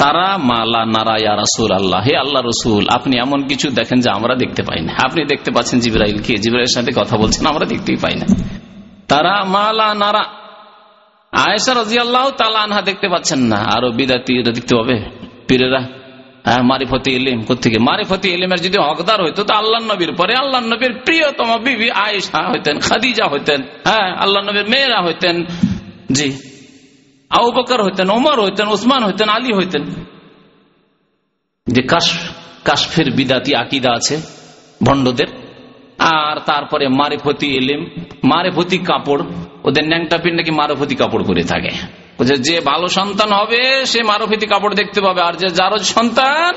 তারা মালা নারা ইয়া রাসুল আল্লাহ হে আল্লাহ রসুল, আপনি এমন কিছু দেখেন যে আমরা দেখতে পাই না। আপনি দেখতে পাচ্ছেন জিব্রাইল কে? জিব্রাইলের সাথে কথা বলছেন, আমরা দেখতেই পাই না। তারা মালা নারা, আয়েশা রাজি আল্লাহ তালা আনহা দেখতে পাচ্ছেন না। আরও বিদাতি দেখতে পাবে? পীরেরা হ্যাঁ মারিফতি ইলিম কোথেকে মারিফতি ইলিমের যদি হকদার হইতো, তো আল্লাহ নবীর পরে আল্লাহ নবীর প্রিয়তম বিবি আয়েশা হইতেন, খাদিজা হইতেন হ্যাঁ আল্লাহ নবীর মেয়েরা হইতেন। জি। আউ বকর হইতেন, ওমর হইতেন, ওসমান হইতেন, আলী হইতেন। যে কাশ, কাশফের বিদাতি আকিদা আছে ভণ্ডদের, আর তারপরে মারেফতি এলিম, মারেফতি কাপড়, ওদের ন্যাংটা পিন নাকি মারফতি কাপড় করে থাকে। যে ভালো সন্তান হবে, সে মারফতি কাপড় দেখতে পাবে, আর যে জারজ সন্তান,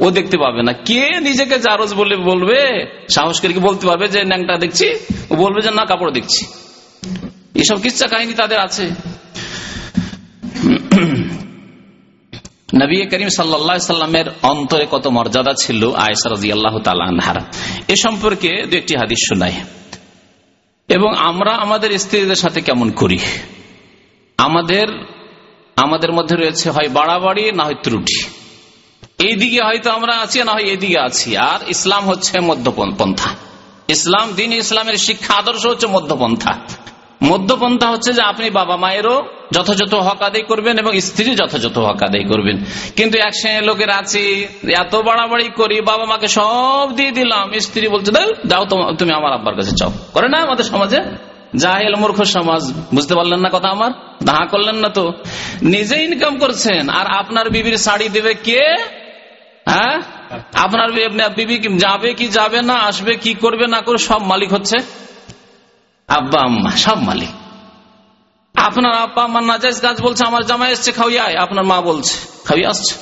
ও দেখতে পাবে না। কে নিজেকে জারজ বলে বলবে? সাহস করে বলতে পারবে যে ন্যাংটা দেখছি? ও বলবে যে, না, কাপড় দেখছি। এসব কিচ্ছা কাহিনী তাদের আছে? নবী করিম সাল্লা সাল্লামের অন্তরে কত মর্যাদা ছিল আয়সারাজি আল্লাহ এ সম্পর্কে দু একটি হাদিস শোনাই। এবং আমরা আমাদের স্ত্রীদের সাথে কেমন করি? আমাদের আমাদের মধ্যে রয়েছে হয় বাড়াবাড়ি, না হয় ত্রুটি। এইদিকে হয়তো আমরা আছি, না হয় এইদিকে আছি। আর ইসলাম হচ্ছে মধ্যপন্থা। ইসলাম, দিন ইসলামের শিক্ষা, আদর্শ হচ্ছে মধ্যপন্থা। মধ্যপন্থা হচ্ছে যে আপনি বাবা মায়েরও যথাযথ হক আদায় করবেন এবং স্ত্রী যথাযথ হক আদায় করবেন। কিন্তু এক শ্রেণির লোকের আছে, এত বাড়াবাড়ি করি, বাবা মাকে সব দিয়ে দিলাম, স্ত্রী বলছে যাও তুমি আমার আব্বার কাছে চাও। করে না আমাদের সমাজে? জাহেল, মূর্খ সমাজ, বুঝতে পারলেন না কথা আমার? দাহা করলেন না তো। নিজে ইনকাম করছেন, আর আপনার বিবির শাড়ি দেবে কে? হ্যাঁ? আপনার বিবি যাবে কি যাবে না, আসবে কি করবে না করে সব মালিক হচ্ছে? আব্বা, আম্মা, সব মালিক। আপনার আব্বা, আম্মা নাজাইজ কাজ বলছে, আমার জামাই এসছে, খাওয়াই আপনার মা বলছে, খাওয়াই আসছে।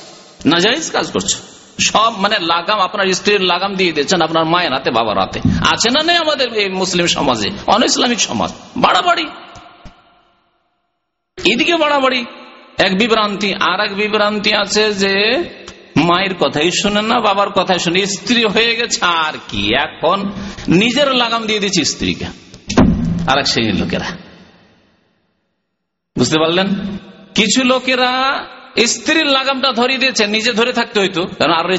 নাজাইজ কাজ করছে। সব মানে লাগাম, আপনার স্ত্রীর লাগাম দিয়ে দিয়েছেন আপনার মায়ের হাতে, বাবার হাতে। আছে না নেই আমাদের মুসলিম সমাজে? অন ইসলামিক সমাজ। বাড়াবাড়ি। এদিকে বাড়াবাড়ি। এক বিভ্রান্তি আর এক বিভ্রান্তি আছে যে মায়ের কথাই শুনে না, বাবার কথাই শুনে স্ত্রী হয়ে গেছে, আর কি? এখন নিজের লাগাম দিয়ে দিচ্ছে স্ত্রীকে। আর এক শ্রেণির লোকেরা। বুঝতে পারলেন? কিছু লোকেরা স্ত্রীর লাগামটা ধরিয়ে দিয়েছেন নিজে ধরে থাকতে হইতো। কারণ আর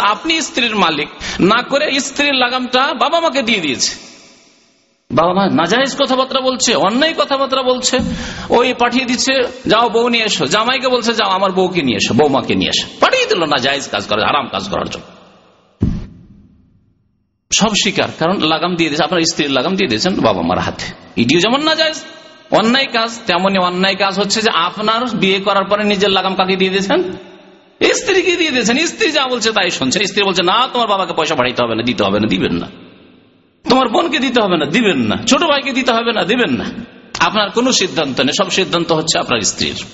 আপনি স্ত্রীর মালিক। না করে স্ত্রীর লাগামটা বাবা মাকে দিয়ে দিয়েছে। বাবা মা নাজাইজ কথাবার্তা বলছে, অন্যায় কথাবার্তা বলছে। ওই পাঠিয়ে দিচ্ছে, যাও বউ নিয়ে এসো। জামাইকে বলছে, যাও আমার বউকে নিয়ে এসো বৌমাকে নিয়ে এসো। পাঠিয়ে দিল না জায়েজ কাজ করার, আরাম কাজ করার জন্য। সব স্বীকার কারণ লাগাম দিয়ে দিয়েছে, আপনার স্ত্রীর লাগাম দিয়ে দিয়েছেন বাবা মার হাতে। ইডিও যেমন না যায় অন্যায় কাজ তেমনই অন্যায় কাজ হচ্ছে যে আপনার বিয়ে করার পরে নিজের লাগাম কাকে দিয়ে দিয়েছেন? স্ত্রীকে দিয়ে দিয়েছেন, স্ত্রী যা বলছে তাই শুনছে। স্ত্রী বলছে, না, তোমার বাবাকে পয়সা পাঠাইতে হবে না, দিতে হবে না, দিবেন না। তোমার বোনকে দিতে হবে না, দিবেন না। ছোট ভাইকে দিতে হবে না, দিবেন না। আপনার কোন সিদ্ধান্ত নেই, সব সিদ্ধান্ত হচ্ছে আপনার স্ত্রীর।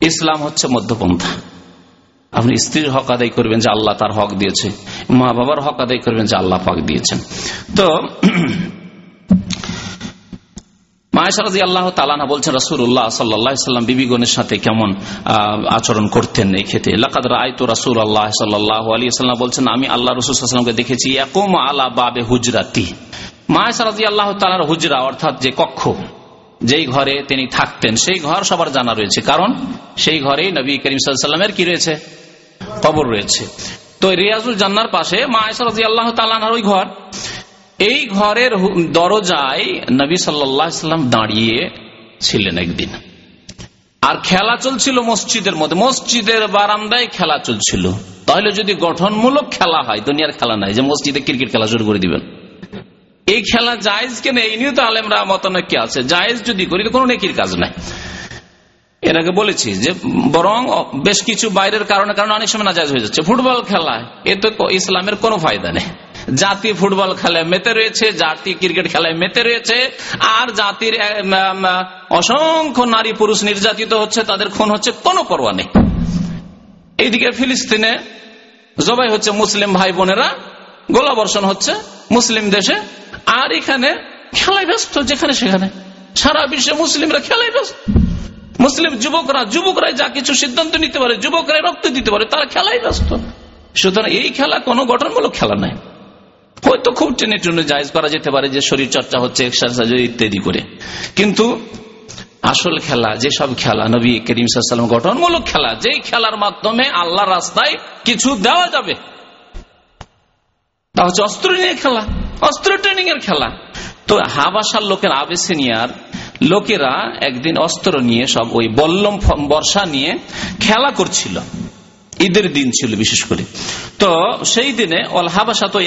ইসলাম হচ্ছে মধ্যপন্থা। আপনি স্ত্রীর হক আদায় করবেন যে আল্লাহ তার হক দিয়েছে। মা বাবার হক আদায় করবেন যে আল্লাহ পাক দিয়েছেন। তো বলছেন সাথে কেমন আচরণ করতেন আল্লাহ সাল্লাহ বলছেন, আমি আল্লাহ রসুলামকে দেখেছি একম আলা বাবে হুজরাতি। মায়েশারাজি আল্লাহ তালার হুজরা, অর্থাৎ যে কক্ষ যেই ঘরে তিনি থাকতেন, সেই ঘর সবার জানা রয়েছে। কারণ সেই ঘরে নবী করিম সাল্লামের কি রয়েছে? কবর রয়েছে। তো রিয়াজুল জান্নার পাশে মা রাজি আল্লাহ তালানার ওই ঘর। এই ঘরের দরজায় নবী সাল্লাম দাঁড়িয়ে ছিলেন একদিন। আর খেলা চলছিল মসজিদের মধ্যে। মসজিদের বারান্দায় খেলা চলছিল। তাহলে যদি গঠনমূলক খেলা হয়, দুনিয়ার খেলা নাই যে মসজিদে ক্রিকেট খেলা শুরু করে দিবেন। এই খেলা জায়েজ কেন? এই নিয়ে তো আলেমরা মতানৈক্য আছে। জায়েজ যদি করি, কোনো নেকির কাজ নাই। এর আগে বলেছি যে, বরং বেশ কিছু বাইরের কারণে কারণে অনেক সময় নাজাজ হয়ে যাচ্ছে। ফুটবল খেলা, এ তো ইসলামের কোনো ফায়দা নেই। জাতি ফুটবল খেলায় মেতে রয়েছে জাতি ক্রিকেট খেলায় মেতে রয়েছে, আর জাতির অসংখ্য নারী পুরুষ নির্যাতিত হচ্ছে, তাদের খুন হচ্ছে, কোনো পরোয়া নেই। এইদিকে ফিলিস্তিনে জবাই হচ্ছে মুসলিম ভাই বোনেরা, গোলাবর্ষণ হচ্ছে মুসলিম দেশে আর এখানে খেলায় ব্যস্ত, যেখানে সেখানে। সারা বিশ্বে মুসলিমরা খেলায় ব্যস্ত। মুসলিম যুবকরা, যুবকরাই যা কিছু সিদ্ধান্ত নিতে পারে, যুবকরাই রক্ত দিতে পারে, তারা খেলায় ব্যস্ত। সুতরাং এই খেলা কোনো গঠনমূলক খেলা নাই হয়তো খুব টেনে টেনে জায়জ করা যেতে পারে যে শরীর চর্চা হচ্ছে এক্সারসাইজ ইত্যাদি করে। কিন্তু আসল খেলা, যেসব খেলা, নবী করিম সাল্লাম গঠনমূলক খেলা, যেই খেলার মাধ্যমে আল্লাহ রাস্তায় কিছু দেওয়া যাবে তা হচ্ছে অস্ত্র নিয়ে খেলা, অস্ত্র ট্রেনিং এর খেলা। তো হাবাসার লোকের আবেসিনিয়ার লোকেরা একদিন অস্ত্র নিয়ে সব ওই বল্লম বর্ষা নিয়ে খেলা করছিল। ঈদের দিন ছিল বিশেষ করে। তো সেই দিনে তো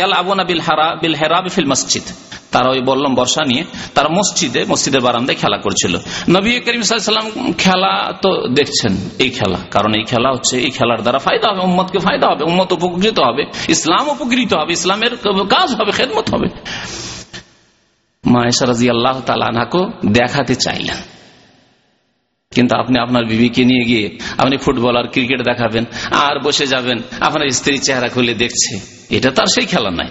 বিল হারা, বিল মসজিদ। তারা ওই বললাম বর্ষা নিয়ে তারা মসজিদে, মসজিদের বারান্দায় খেলা করছিল। নবী করিম সাল্লাম খেলা তো দেখছেন এই খেলা। কারণ এই খেলা হচ্ছে, এই খেলার দ্বারা ফায়দা হবে, উম্মতকে ফায়দা হবে, উম্মত উপকৃত হবে, ইসলাম উপকৃত হবে, ইসলামের কাজ হবে, খেদমত হবে। মায়েশা রাজি আল্লাহ তালানাকে দেখাতে চাইলেন। কিন্তু আপনি আপনার বিবিকে নিয়ে গিয়ে আপনি ফুটবল আর ক্রিকেট দেখাবেন, আর বসে যাবেন, আপনার স্ত্রী চেহারা খুলে দেখছে। এটা তার সেই খেলা নাই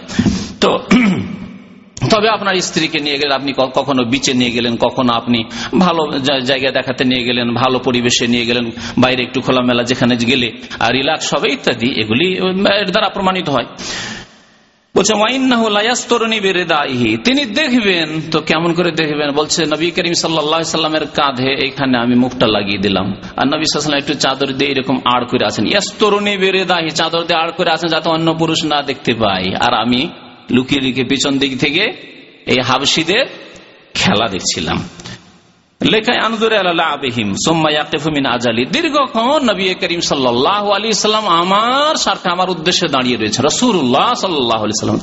তো, তবে আপনার স্ত্রীকে নিয়ে গেলে আপনি কখনো বিচে নিয়ে গেলেন, কখনো আপনি ভালো জায়গা দেখাতে নিয়ে গেলেন, ভালো পরিবেশে নিয়ে গেলেন, বাইরে একটু খোলামেলা যেখানে গেলে, আর রিলাক্স হবে ইত্যাদি, এগুলি এর দ্বারা প্রমাণিত হয়। বলছে তিনি দেখবেন, তো কেমন করে দেখবেন? বলছে, নবী করিম সাল্লামের কাঁধে এইখানে আমি মুখটা লাগিয়ে দিলাম। আর নবী সাল্লাম একটু চাদর দিয়ে এরকম আড় করে আছেন। ইয়াস্তরণী বেড়ে দাহি চাদর দিয়ে আড় করে আছেন যাতে অন্য পুরুষ না দেখতে পাই আর আমি লুকিয়ে লুকিয়ে পিছন দিক থেকে এই হাবসিদের খেলা দেখছিলাম। আমার স্বার্থে, আমার উদ্দেশ্যে দাঁড়িয়ে রয়েছে।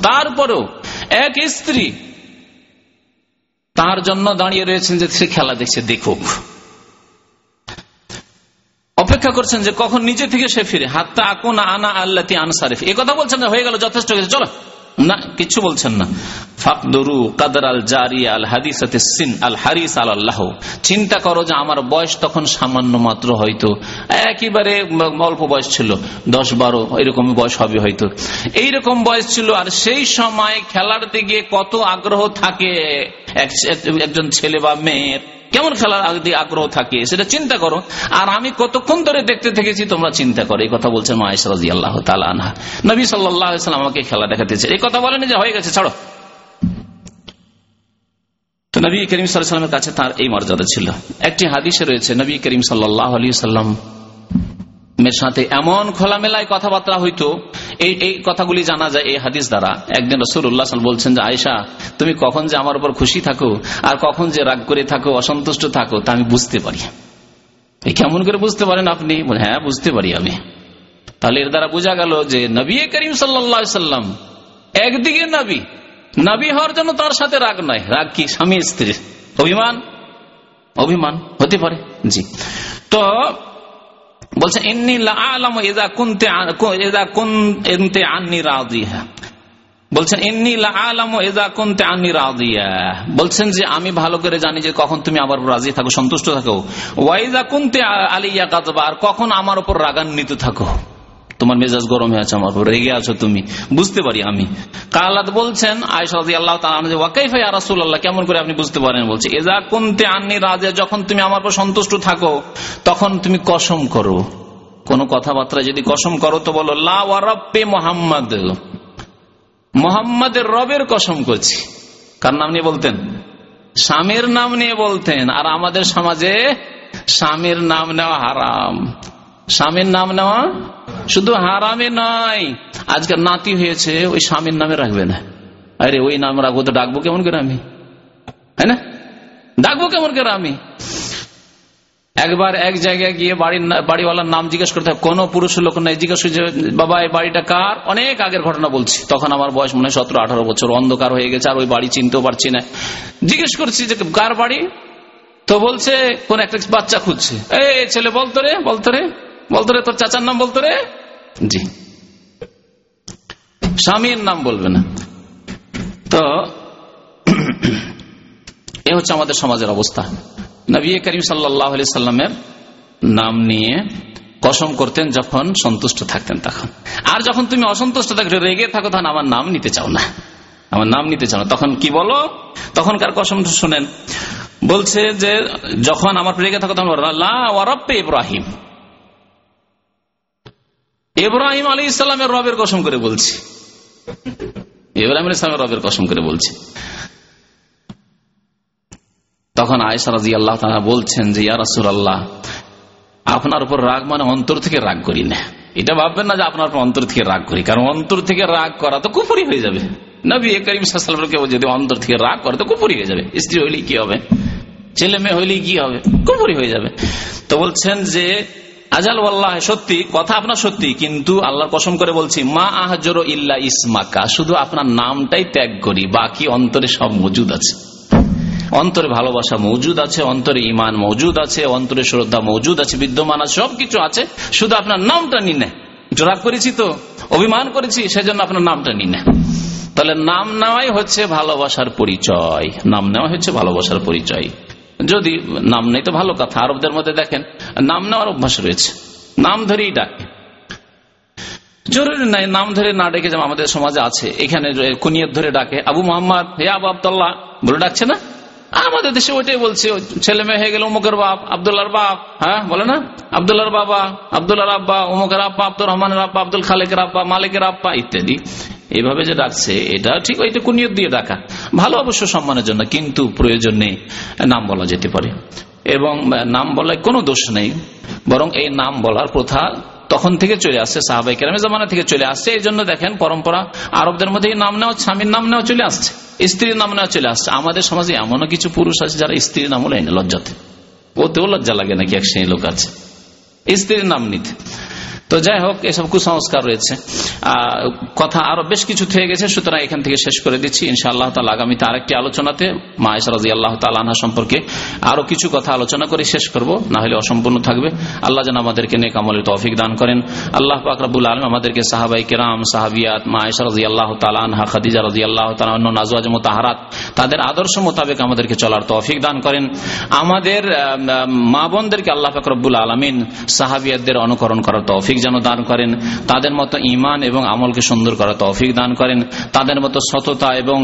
তারপরেও এক স্ত্রী তার জন্য দাঁড়িয়ে রয়েছেন যে সে খেলা দেখছে, দেখুক। অপেক্ষা করছেন যে কখন নিজে থেকে সে ফিরে। হাত্তা আকুন আনা আল্লাতি আনসারিফ। এ কথা বলছেন হয়ে গেল যথেষ্ট চলো। না, কিছু বলছেন না। ফাকদরু কাদার আল জারি আল হাদিস সিন, আল হারিস আল আল্লাহ। চিন্তা করো যে আমার বয়স তখন সামান্য মাত্র হয়তো, একেবারে অল্প বয়স ছিল, দশ বারো এরকম বয়স হবে হয়তো। এইরকম বয়স ছিল, আর সেই সময় খেলার দিকে কত আগ্রহ থাকে। একজন ছেলে বা মেয়ের কেমন খেলার দিকে আগ্রহ থাকে, সেটা চিন্তা করো। আর আমি কতক্ষণ ধরে দেখতে থেকেছি, তোমরা চিন্তা করো। এই কথা বলছেন মায়েশ রাজি আল্লাহ তালা নবী সাল্লাম আমাকে খেলা দেখাতেছে। এই কথা বলেনি যে হয়ে গেছে, ছাড়ো। নবী করিম সাল্লামের কাছে তার এই মর্যাদা ছিল। একটি হাদিসে রয়েছে, নবী করিম সাল্লাহ আলী সাল্লাম এমন খোলামেলায় কথাবার্তা হইতো এই এই কথাগুলি জানা যায় এই হাদিস দ্বারা। একদিন রসুল্লাহ বলছেন যে আয়সা তুমি কখন যে আমার উপর খুশি থাকো আর কখন যে রাগ করে থাকো, অসন্তুষ্ট থাকো, তা আমি বুঝতে পারি। এই কেমন করে বুঝতে পারেন আপনি? হ্যাঁ বুঝতে পারি আমি। তাহলে এর দ্বারা বোঝা গেল যে, নবী করিম সাল্লাম একদিকে নবী নবী হওয়ার জন্য তার সাথে রাগ নয় রাগ কি? স্বামী স্ত্রী অভিমান? অভিমান? হতে পারে। জি। তো বলছে এমনি আলম এদা কুনতে এদা কুনতে আননি রাজিহা বলছেন এমনি আলম এদা কুনতে আননি রাজিয়া বলছেন যে, আমি ভালো করে জানি যে কখন তুমি আবার রাজি থাকো, সন্তুষ্ট থাকো। ওয়াইদা কুনতে আলিয়া কাজবা আর কখন আমার উপর রাগান্বিত থাকো। তোমার মেজাজ গরম হয়ে আছে আমার রেগে আছো তুমি? বুঝতে পারি আমি। কালাত বলছেন আয়সাদি কেমন করে আপনি বুঝতে পারেন বলছে। এজা কুনতে আননি রাজা যখন তুমি আমার উপর সন্তুষ্ট থাকো, তখন তুমি কসম করো। কোন কথাবার্তা যদি কসম করো তো বলো লাপে মোহাম্মদ। মোহাম্মদের রবের কসম করছি। কার নাম নিয়ে বলতেন? স্বামীর নাম নিয়ে বলতেন। আর আমাদের সমাজে স্বামীর নাম নেওয়া হারাম। স্বামীর নাম নেওয়া শুধু হারামে নয়। আজকে নাতি হয়েছে, ওই স্বামীর নামে রাখবে না। আরে, ওই নাম রাখব তো ডাকবো কেমন করে আমি? হ্যাঁ না? ডাকবো কেমন করে আমি? একবার এক জায়গায় গিয়ে বাড়ির বাড়িওয়ালার নাম জিজ্ঞেস করতে কোন পুরুষ লোক নাই। জিজ্ঞেস করছে, বাবা, এই বাড়িটা কার? অনেক আগের ঘটনা বলছি। তখন আমার বয়স মনে হয় সতেরো, আঠারো বছর, অন্ধকার হয়ে গেছে, আর ওই বাড়ি চিনতেও পারছি না। জিজ্ঞেস করছি যে, কার বাড়ি? তো বলছে, কোন একটা বাচ্চা খুঁজছে। এই, ছেলে বলতো রে বলতো রে। বলতো রে তোর চাচার নাম বলতো রে জি। স্বামীর নাম বলবে না। তো এ হচ্ছে আমাদের সমাজের অবস্থা। নবী করিম সাল্লাহ সাল্লামের নাম নিয়ে কসম করতেন যখন সন্তুষ্ট থাকতেন তখন। আর যখন তুমি অসন্তুষ্ট থাকলে রেগে থাকো তখন আমার নাম নিতে চাও না। আমার নাম নিতে চাও না। তখন কি বলো? তখনকার কসম শুনেন। বলছে যে যখন আমার রেগে থাকো তখন ওরপ্পে ইব্রাহিম। ইব্রাহিম আলী ইসলামের রবের কসম করে বলছি। ইব্রাহিম আলী ইসলামের রবের কসম করে বলছি। তখন আয়সা রাজি আল্লাহ তারা বলছেন যে ইয়ারসুল আল্লাহ আপনার উপর রাগ মানে অন্তর থেকে রাগ করি না। এটা ভাববেন না যে আপনার উপর অন্তর থেকে রাগ করি, কারণ অন্তর থেকে রাগ করা তো কুপুরি হয়ে যাবে। যদি অন্তর থেকে রাগ করে তো কুপুরি হয়ে যাবে। স্ত্রী হইলে কি হবে? ছেলে মেয়ে হইলে কি হবে? কুপুরি হয়ে যাবে। তো বলছেন যে আজাল আল্লাহ সত্যি, কথা আপনার সত্যি, কিন্তু আল্লাহর কসম করে বলছি, মা আহজর ইল্লা ইসমাকা, শুধু আপনার নামটাই ত্যাগ করি, বাকি অন্তরে সব মজুদ আছে। অন্তরে ভালোবাসা মজুদ আছে, অন্তরে ইমান মজুদ আছে, অন্তরে শ্রদ্ধা মজুদ আছে, বিদ্যমান আছে, সবকিছু আছে, শুধু আপনার নামটা নিনে। একটু করেছি তো, অভিমান করেছি, সেজন্য আপনার নামটা নিনে। তাহলে নাম নেওয়াই হচ্ছে ভালোবাসার পরিচয়, নাম নেওয়া হচ্ছে ভালোবাসার পরিচয়। যদি, নাম নেই তো ভালো কথা, আরবদের মধ্যে দেখেন নাম নেওয়ার অভ্যাস রয়েছে। নাম ধরেই ডাকে। জরুরি নাই, নাম ধরে না ডেকে যেমন আমাদের সমাজে আছে। এখানে কুনিয়ত ধরে ডাকে, আবু মোহাম্মদ, হে আবু আবদুল্লাহ বলে ডাকছে না? আমাদের দেশে ওইটাই বলছে ছেলে মেয়ে হয়ে গেল উমুকের বাপ আবদুল্লার বাপ হ্যাঁ বলে না? আবদুল্লার বাবা আবদুল্লার আব্বা, উমুকের আব্বা, আব্দুর রহমানের আব্বা, আব্দুল খালেকের আব্বা, মালিকের আব্বা ইত্যাদি। এইভাবে যে ডাকছে, এটা ঠিক ওইটা কুনিয়ত দিয়ে ডাকা। ভালো অবশ্য সম্মানের জন্য, কিন্তু প্রয়োজন নেই, নাম বলা যেতে পারে। এবং নাম বলায় কোনো দোষ নেই। বরং এই নাম বলার প্রথা তখন থেকে চলে আসছে সাহাবাই কেরামের জামানা থেকে চলে আসছে। এই জন্য দেখেন, পরম্পরা, আরবদের মধ্যে নাম নেওয়া, স্বামীর নাম নেওয়া চলে আসছে। স্ত্রীর নাম নেওয়া চলে আসছে। আমাদের সমাজে এমনও কিছু পুরুষ আছে যারা স্ত্রীর নামও নেয় না, লজ্জাতে। ওতেও লজ্জা লাগে নাকি, এক শ্রেণি লোক আছে। স্ত্রীর নাম নিতে। তো যাই হোক, এসব কুসংস্কার রয়েছে। কথা আরও বেশ কিছু থেকে গেছে, সুতরাং এখান থেকে শেষ করে দিচ্ছি। ইনশাআল্লাহ তালা আগামীতে আরেকটি আলোচনাতে মায়েশ রাজি আল্লাহ তালা সম্পর্কে আরও কিছু কথা আলোচনা করে শেষ করব। না হলে অসম্পূর্ণ থাকবে। আল্লাহ যেন আমাদেরকে নেক আমলের তৌফিক দান করেন। আল্লাহ পাকরাবুল আলম আমাদেরকে সাহাবাই কেরাম, সাহাবিয়াত, মায়েশ রাজি আল্লাহ তালানহা খাদিজা রাজি আল্লাহ তালান নাজওয়াজ মোতাহারাত, তাদের আদর্শ মোতাবেক আমাদেরকে চলার তৌফিক দান করেন। আমাদের মা বোনদেরকে আল্লাহ পাকরবুল আলমিন সাহাবিয়াতদের অনুকরণ করার তৌফিক যেন দান করেন, তাদের মতো ইমান এবং আমলকে সুন্দর করা তৌফিক দান করেন, তাদের মতো সততা এবং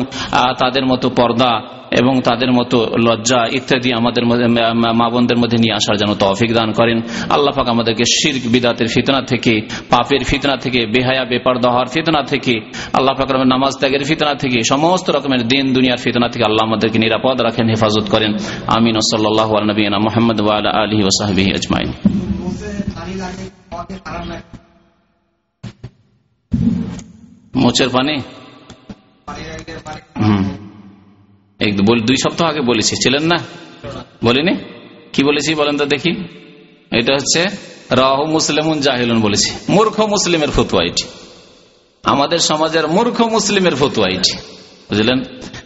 তাদের মতো পর্দা এবং তাদের মতো লজ্জা ইত্যাদি আমাদের মা বোনদের মধ্যে নিয়ে আসার জন্য তৌফিক দান করেন। আল্লাহ পাক আমাদেরকে শির্ক, বিদাতের ফিতনা থেকে, পাপের ফিতনা থেকে, বেহায়া বেপার দহার ফিতনা থেকে, আল্লাহ পাক নামাজ ত্যাগের ফিতনা থেকে, সমস্ত রকমের দিন দুনিয়ার ফিতনা থেকে আল্লাহ আমাদেরকে নিরাপদ রাখেন, হেফাজত করেন। আমিন। সাল্লাহ নবীনা মোহাম্মদ আলহি ওসাহাবি আজমাইন। মোচের পানি? দুই সপ্তাহ আগে বলেছি, ছিলেন না? বলিনি? কি বলেছি বলেন তো দেখি। এটা হচ্ছে, রাহ মুসলিম জাহিলুন বলেছি। মূর্খ মুসলিমের ফতুয়া এটি। আমাদের সমাজের মূর্খ মুসলিমের ফতুয়া এটি। বুঝলেন?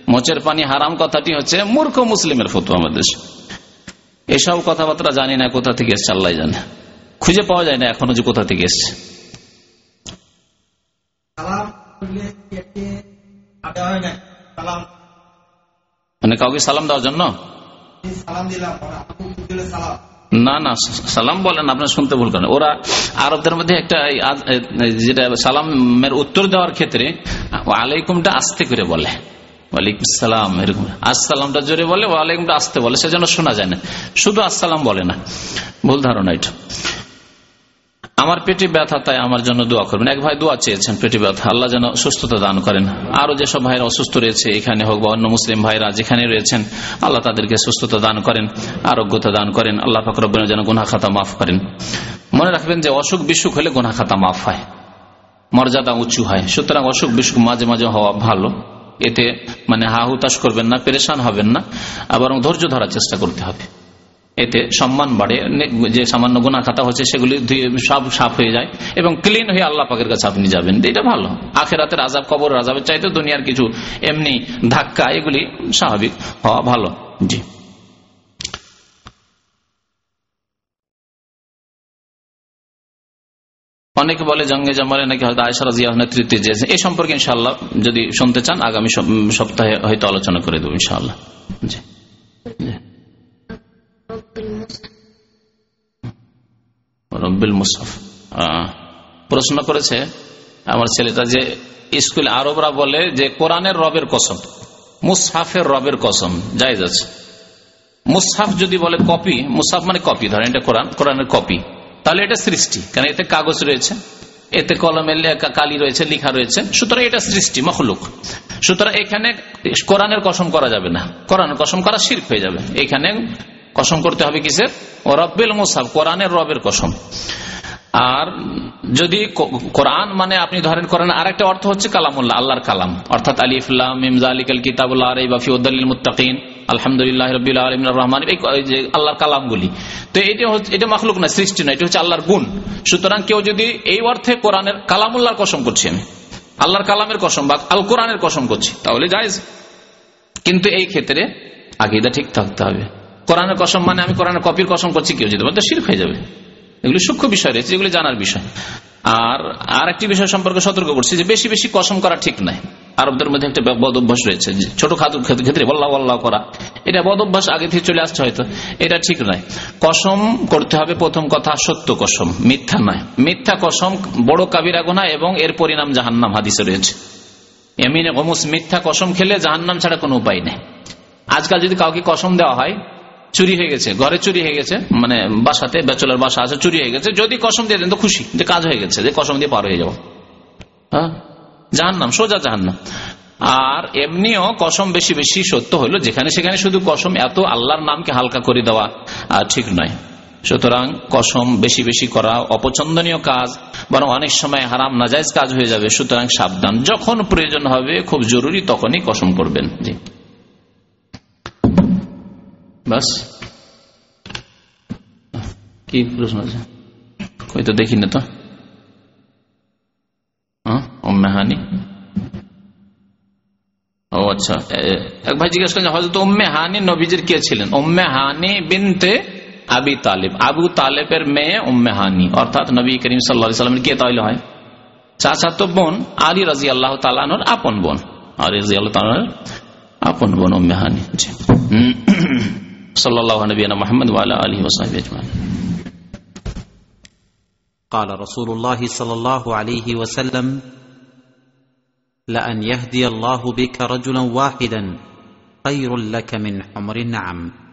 মোচের পানি হারাম কথাটি হচ্ছে মূর্খ মুসলিমের ফতুয়া আমাদের এসব কথাবার্তা জানি না, কোথা থেকে এসছে আল্লাহ জানে। খুঁজে পাওয়া যায় না এখনও যে কোথা থেকে এসছে। মানে কাউকে সালাম দেওয়ার জন্য? না না, সালাম বলেন আপনার শুনতে ভুল করেন। ওরা আরবদের মধ্যে একটা যেটা সালামের উত্তর দেওয়ার ক্ষেত্রে আলাইকুমটা আস্তে করে বলে। ওয়ালাইকুম সালাম এরকম। আসসালামটা জোরে বলে, ওয়ালাইকুমটা আসতে বলে, সেজন্য শোনা যায় না। শুধু আসসালাম বলে না। ভুল ধারণা এটা। আমার পেটে ব্যথা, তাই আমার জন্য দোয়া করবেন। এক ভাই দোয়া চেয়েছেন পেটে ব্যথা, আল্লাহ যেন সুস্থতা দান করেন। আরও যেসব ভাইরা অসুস্থ রয়েছে এখানে হোক বা অন্য মুসলিম ভাইরা যেখানে রয়েছেন, আল্লাহ তাদেরকে সুস্থতা দান করেন, আরোগ্যতা দান করেন, আল্লাহ ফাকরবেন যেন গুনা খাতা মাফ করেন। মনে রাখবেন যে অসুখ বিসুখ হলে গুনা খাতা মাফ হয়, মর্যাদা উঁচু হয়। সুতরাং অসুখ বিসুখ মাঝে মাঝে হওয়া ভালো। এতে মানে হা হুতাশ করবেন না, পেরেশান হবেন না, আবার ধৈর্য ধরার চেষ্টা করতে হবে। এতে সম্মান বাড়ে যে সামান্য গুণা খাতা হচ্ছে সেগুলি সব সাফ হয়ে যায় এবং ক্লিন হয়ে আল্লাহ পাকের কাছে আপনি যাবেন। এটা ভালো। আখেরাতের আজাব কবর আজাবের চাইতে দুনিয়ার কিছু এমনি ধাক্কা, এগুলি স্বাভাবিক। হওয়া ভালো। জি। অনেকে বলে জঙ্গে জামালে নাকি হয়তো আয়সারা জিয়া নেতৃত্বে দিয়েছে এই সম্পর্কে ইনশাল্লাহ যদি শুনতে চান, আগামী সপ্তাহে হয়তো আলোচনা করে দেবো ইনশাল্লাহ জি। রব্বিল মুসাফ প্রশ্ন করেছে আমার ছেলেটা যে স্কুল আরবরা বলে যে কোরআনের রবের কসম মুসাফের রবের কসম, জায়জ আছে। মুসাফ যদি বলে কপি মুসাফ মানে কপি, ধরেন এটা কোরআন, কোরআনের কপি। তাহলে এটা সৃষ্টি কারণ এতে কাগজ রয়েছে, এতে কলমে কালি রয়েছে, লিখা রয়েছে, সুতরাং এটা সৃষ্টি, মখলুক। সুতরাং এখানে কোরআনের কসম করা যাবে না। কোরআনের কসম করা শির্ক হয়ে যাবে। এখানে কসম করতে হবে কিসের? ও রব্বিল মুসাফ কোরআনের রবের কসম। আর যদি কোরআন মানে আপনি ধরেন করেন আর একটা অর্থ হচ্ছে কালামুল্লাহ, আল্লাহর কালাম। অর্থাৎ আলিফুল্লাহ মিমজালিকাল কিতাবুল্লাহ বাফিউদ্দালিল মুতাকিন আলহামদুলিল্লাহ রবিল্লা আলমিন রহমান, এই যে আল্লাহর কালামগুলি। তো এটা হচ্ছে, এটা মাখলুক না, সৃষ্টি না এটা হচ্ছে আল্লাহর গুণ। সুতরাং কেউ যদি এই অর্থে কোরআনের কালামুল্লাহর কসম করছি আমি আল্লাহর কালামের কসম বা আল কোরআনের কসম করছি, তাহলে যাইজ কিন্তু এই ক্ষেত্রে আগেদা ঠিক থাকতে হবে। কোরআনের কসম মানে আমি কোরআনের কপির কসম করছি, কেউ যদি বলতে শির হয়ে যাবে। এগুলি সূক্ষ্ম বিষয় রয়েছে যেগুলি জানার বিষয়। আর আর একটি বিষয় সম্পর্কে সতর্ক করছি যে বেশি বেশি কসম করা ঠিক নাই আরবদের মধ্যে একটা বদ অভ্যাস রয়েছে ছোট খাদুর ক্ষেত্রে বল্লাহ বল্লাহ করা। এটা বদ অভ্যাস আগে থেকে চলে আসছে হয়তো, এটা ঠিক নয়। কসম করতে হবে প্রথম কথা সত্য কসম, মিথ্যা নয়। মিথ্যা কসম বড় কাবিরা গোনা এবং এর পরিণাম জাহান্নাম হাদিসে রয়েছে। এমিনে অমুস মিথ্যা কসম খেলে জাহান্নাম ছাড়া কোনো উপায় নেই। আজকাল যদি কাউকে কসম দেওয়া হয় চুরি হয়ে গেছে, ঘরে চুরি হয়ে গেছে মানে বাসাতে ব্যাচলার বাসা আছে, চুরি হয়ে গেছে, যদি কসম দিয়ে দেন তো খুশি, যে কাজ হয়ে গেছে, যে কসম দিয়ে পার হয়ে যাব। হ্যাঁ? জাহান্নাম, সোজা জাহান্নাম। আর এমনিও কসম বেশি বেশি সত্য হলো, যেখানে সেখানে শুধু কসম, এত আল্লাহর নামকে হালকা করে দেওয়া ঠিক নয়। সুতরাং কসম বেশি বেশি করা অপছন্দনীয় কাজ, বরং অনেক সময় হারাম নাজাইজ কাজ হয়ে যাবে। সুতরাং সাবধান, যখন প্রয়োজন হবে, খুব জরুরি তখনই কসম করবেন। জি। বাস কি প্রশ্ন আছে কই তো দেখি না তো ও আচ্ছা এক ভাই জিজ্ঞেস উম্মে হানি নবীজির কে ছিলেন হানি বিনতে আবি তালেব আবু তালেবের মেয়ে উম্মে হানি অর্থাৎ নবী করিম সাল্লা সাল্লামের কে তাহলে হয় চাচাতো বোন আলী রাজি আল্লাহ তালানোর আপন বোন আলী রাজি আল্লাহ তালানোর আপন বোন উম্মে হানি صلى الله على نبينا محمد وعلى آله وصحبه أجمعين. قال رسول الله صلى الله عليه وسلم لأن يهدي الله بك رجلا واحدا خير لك من حمر النعم.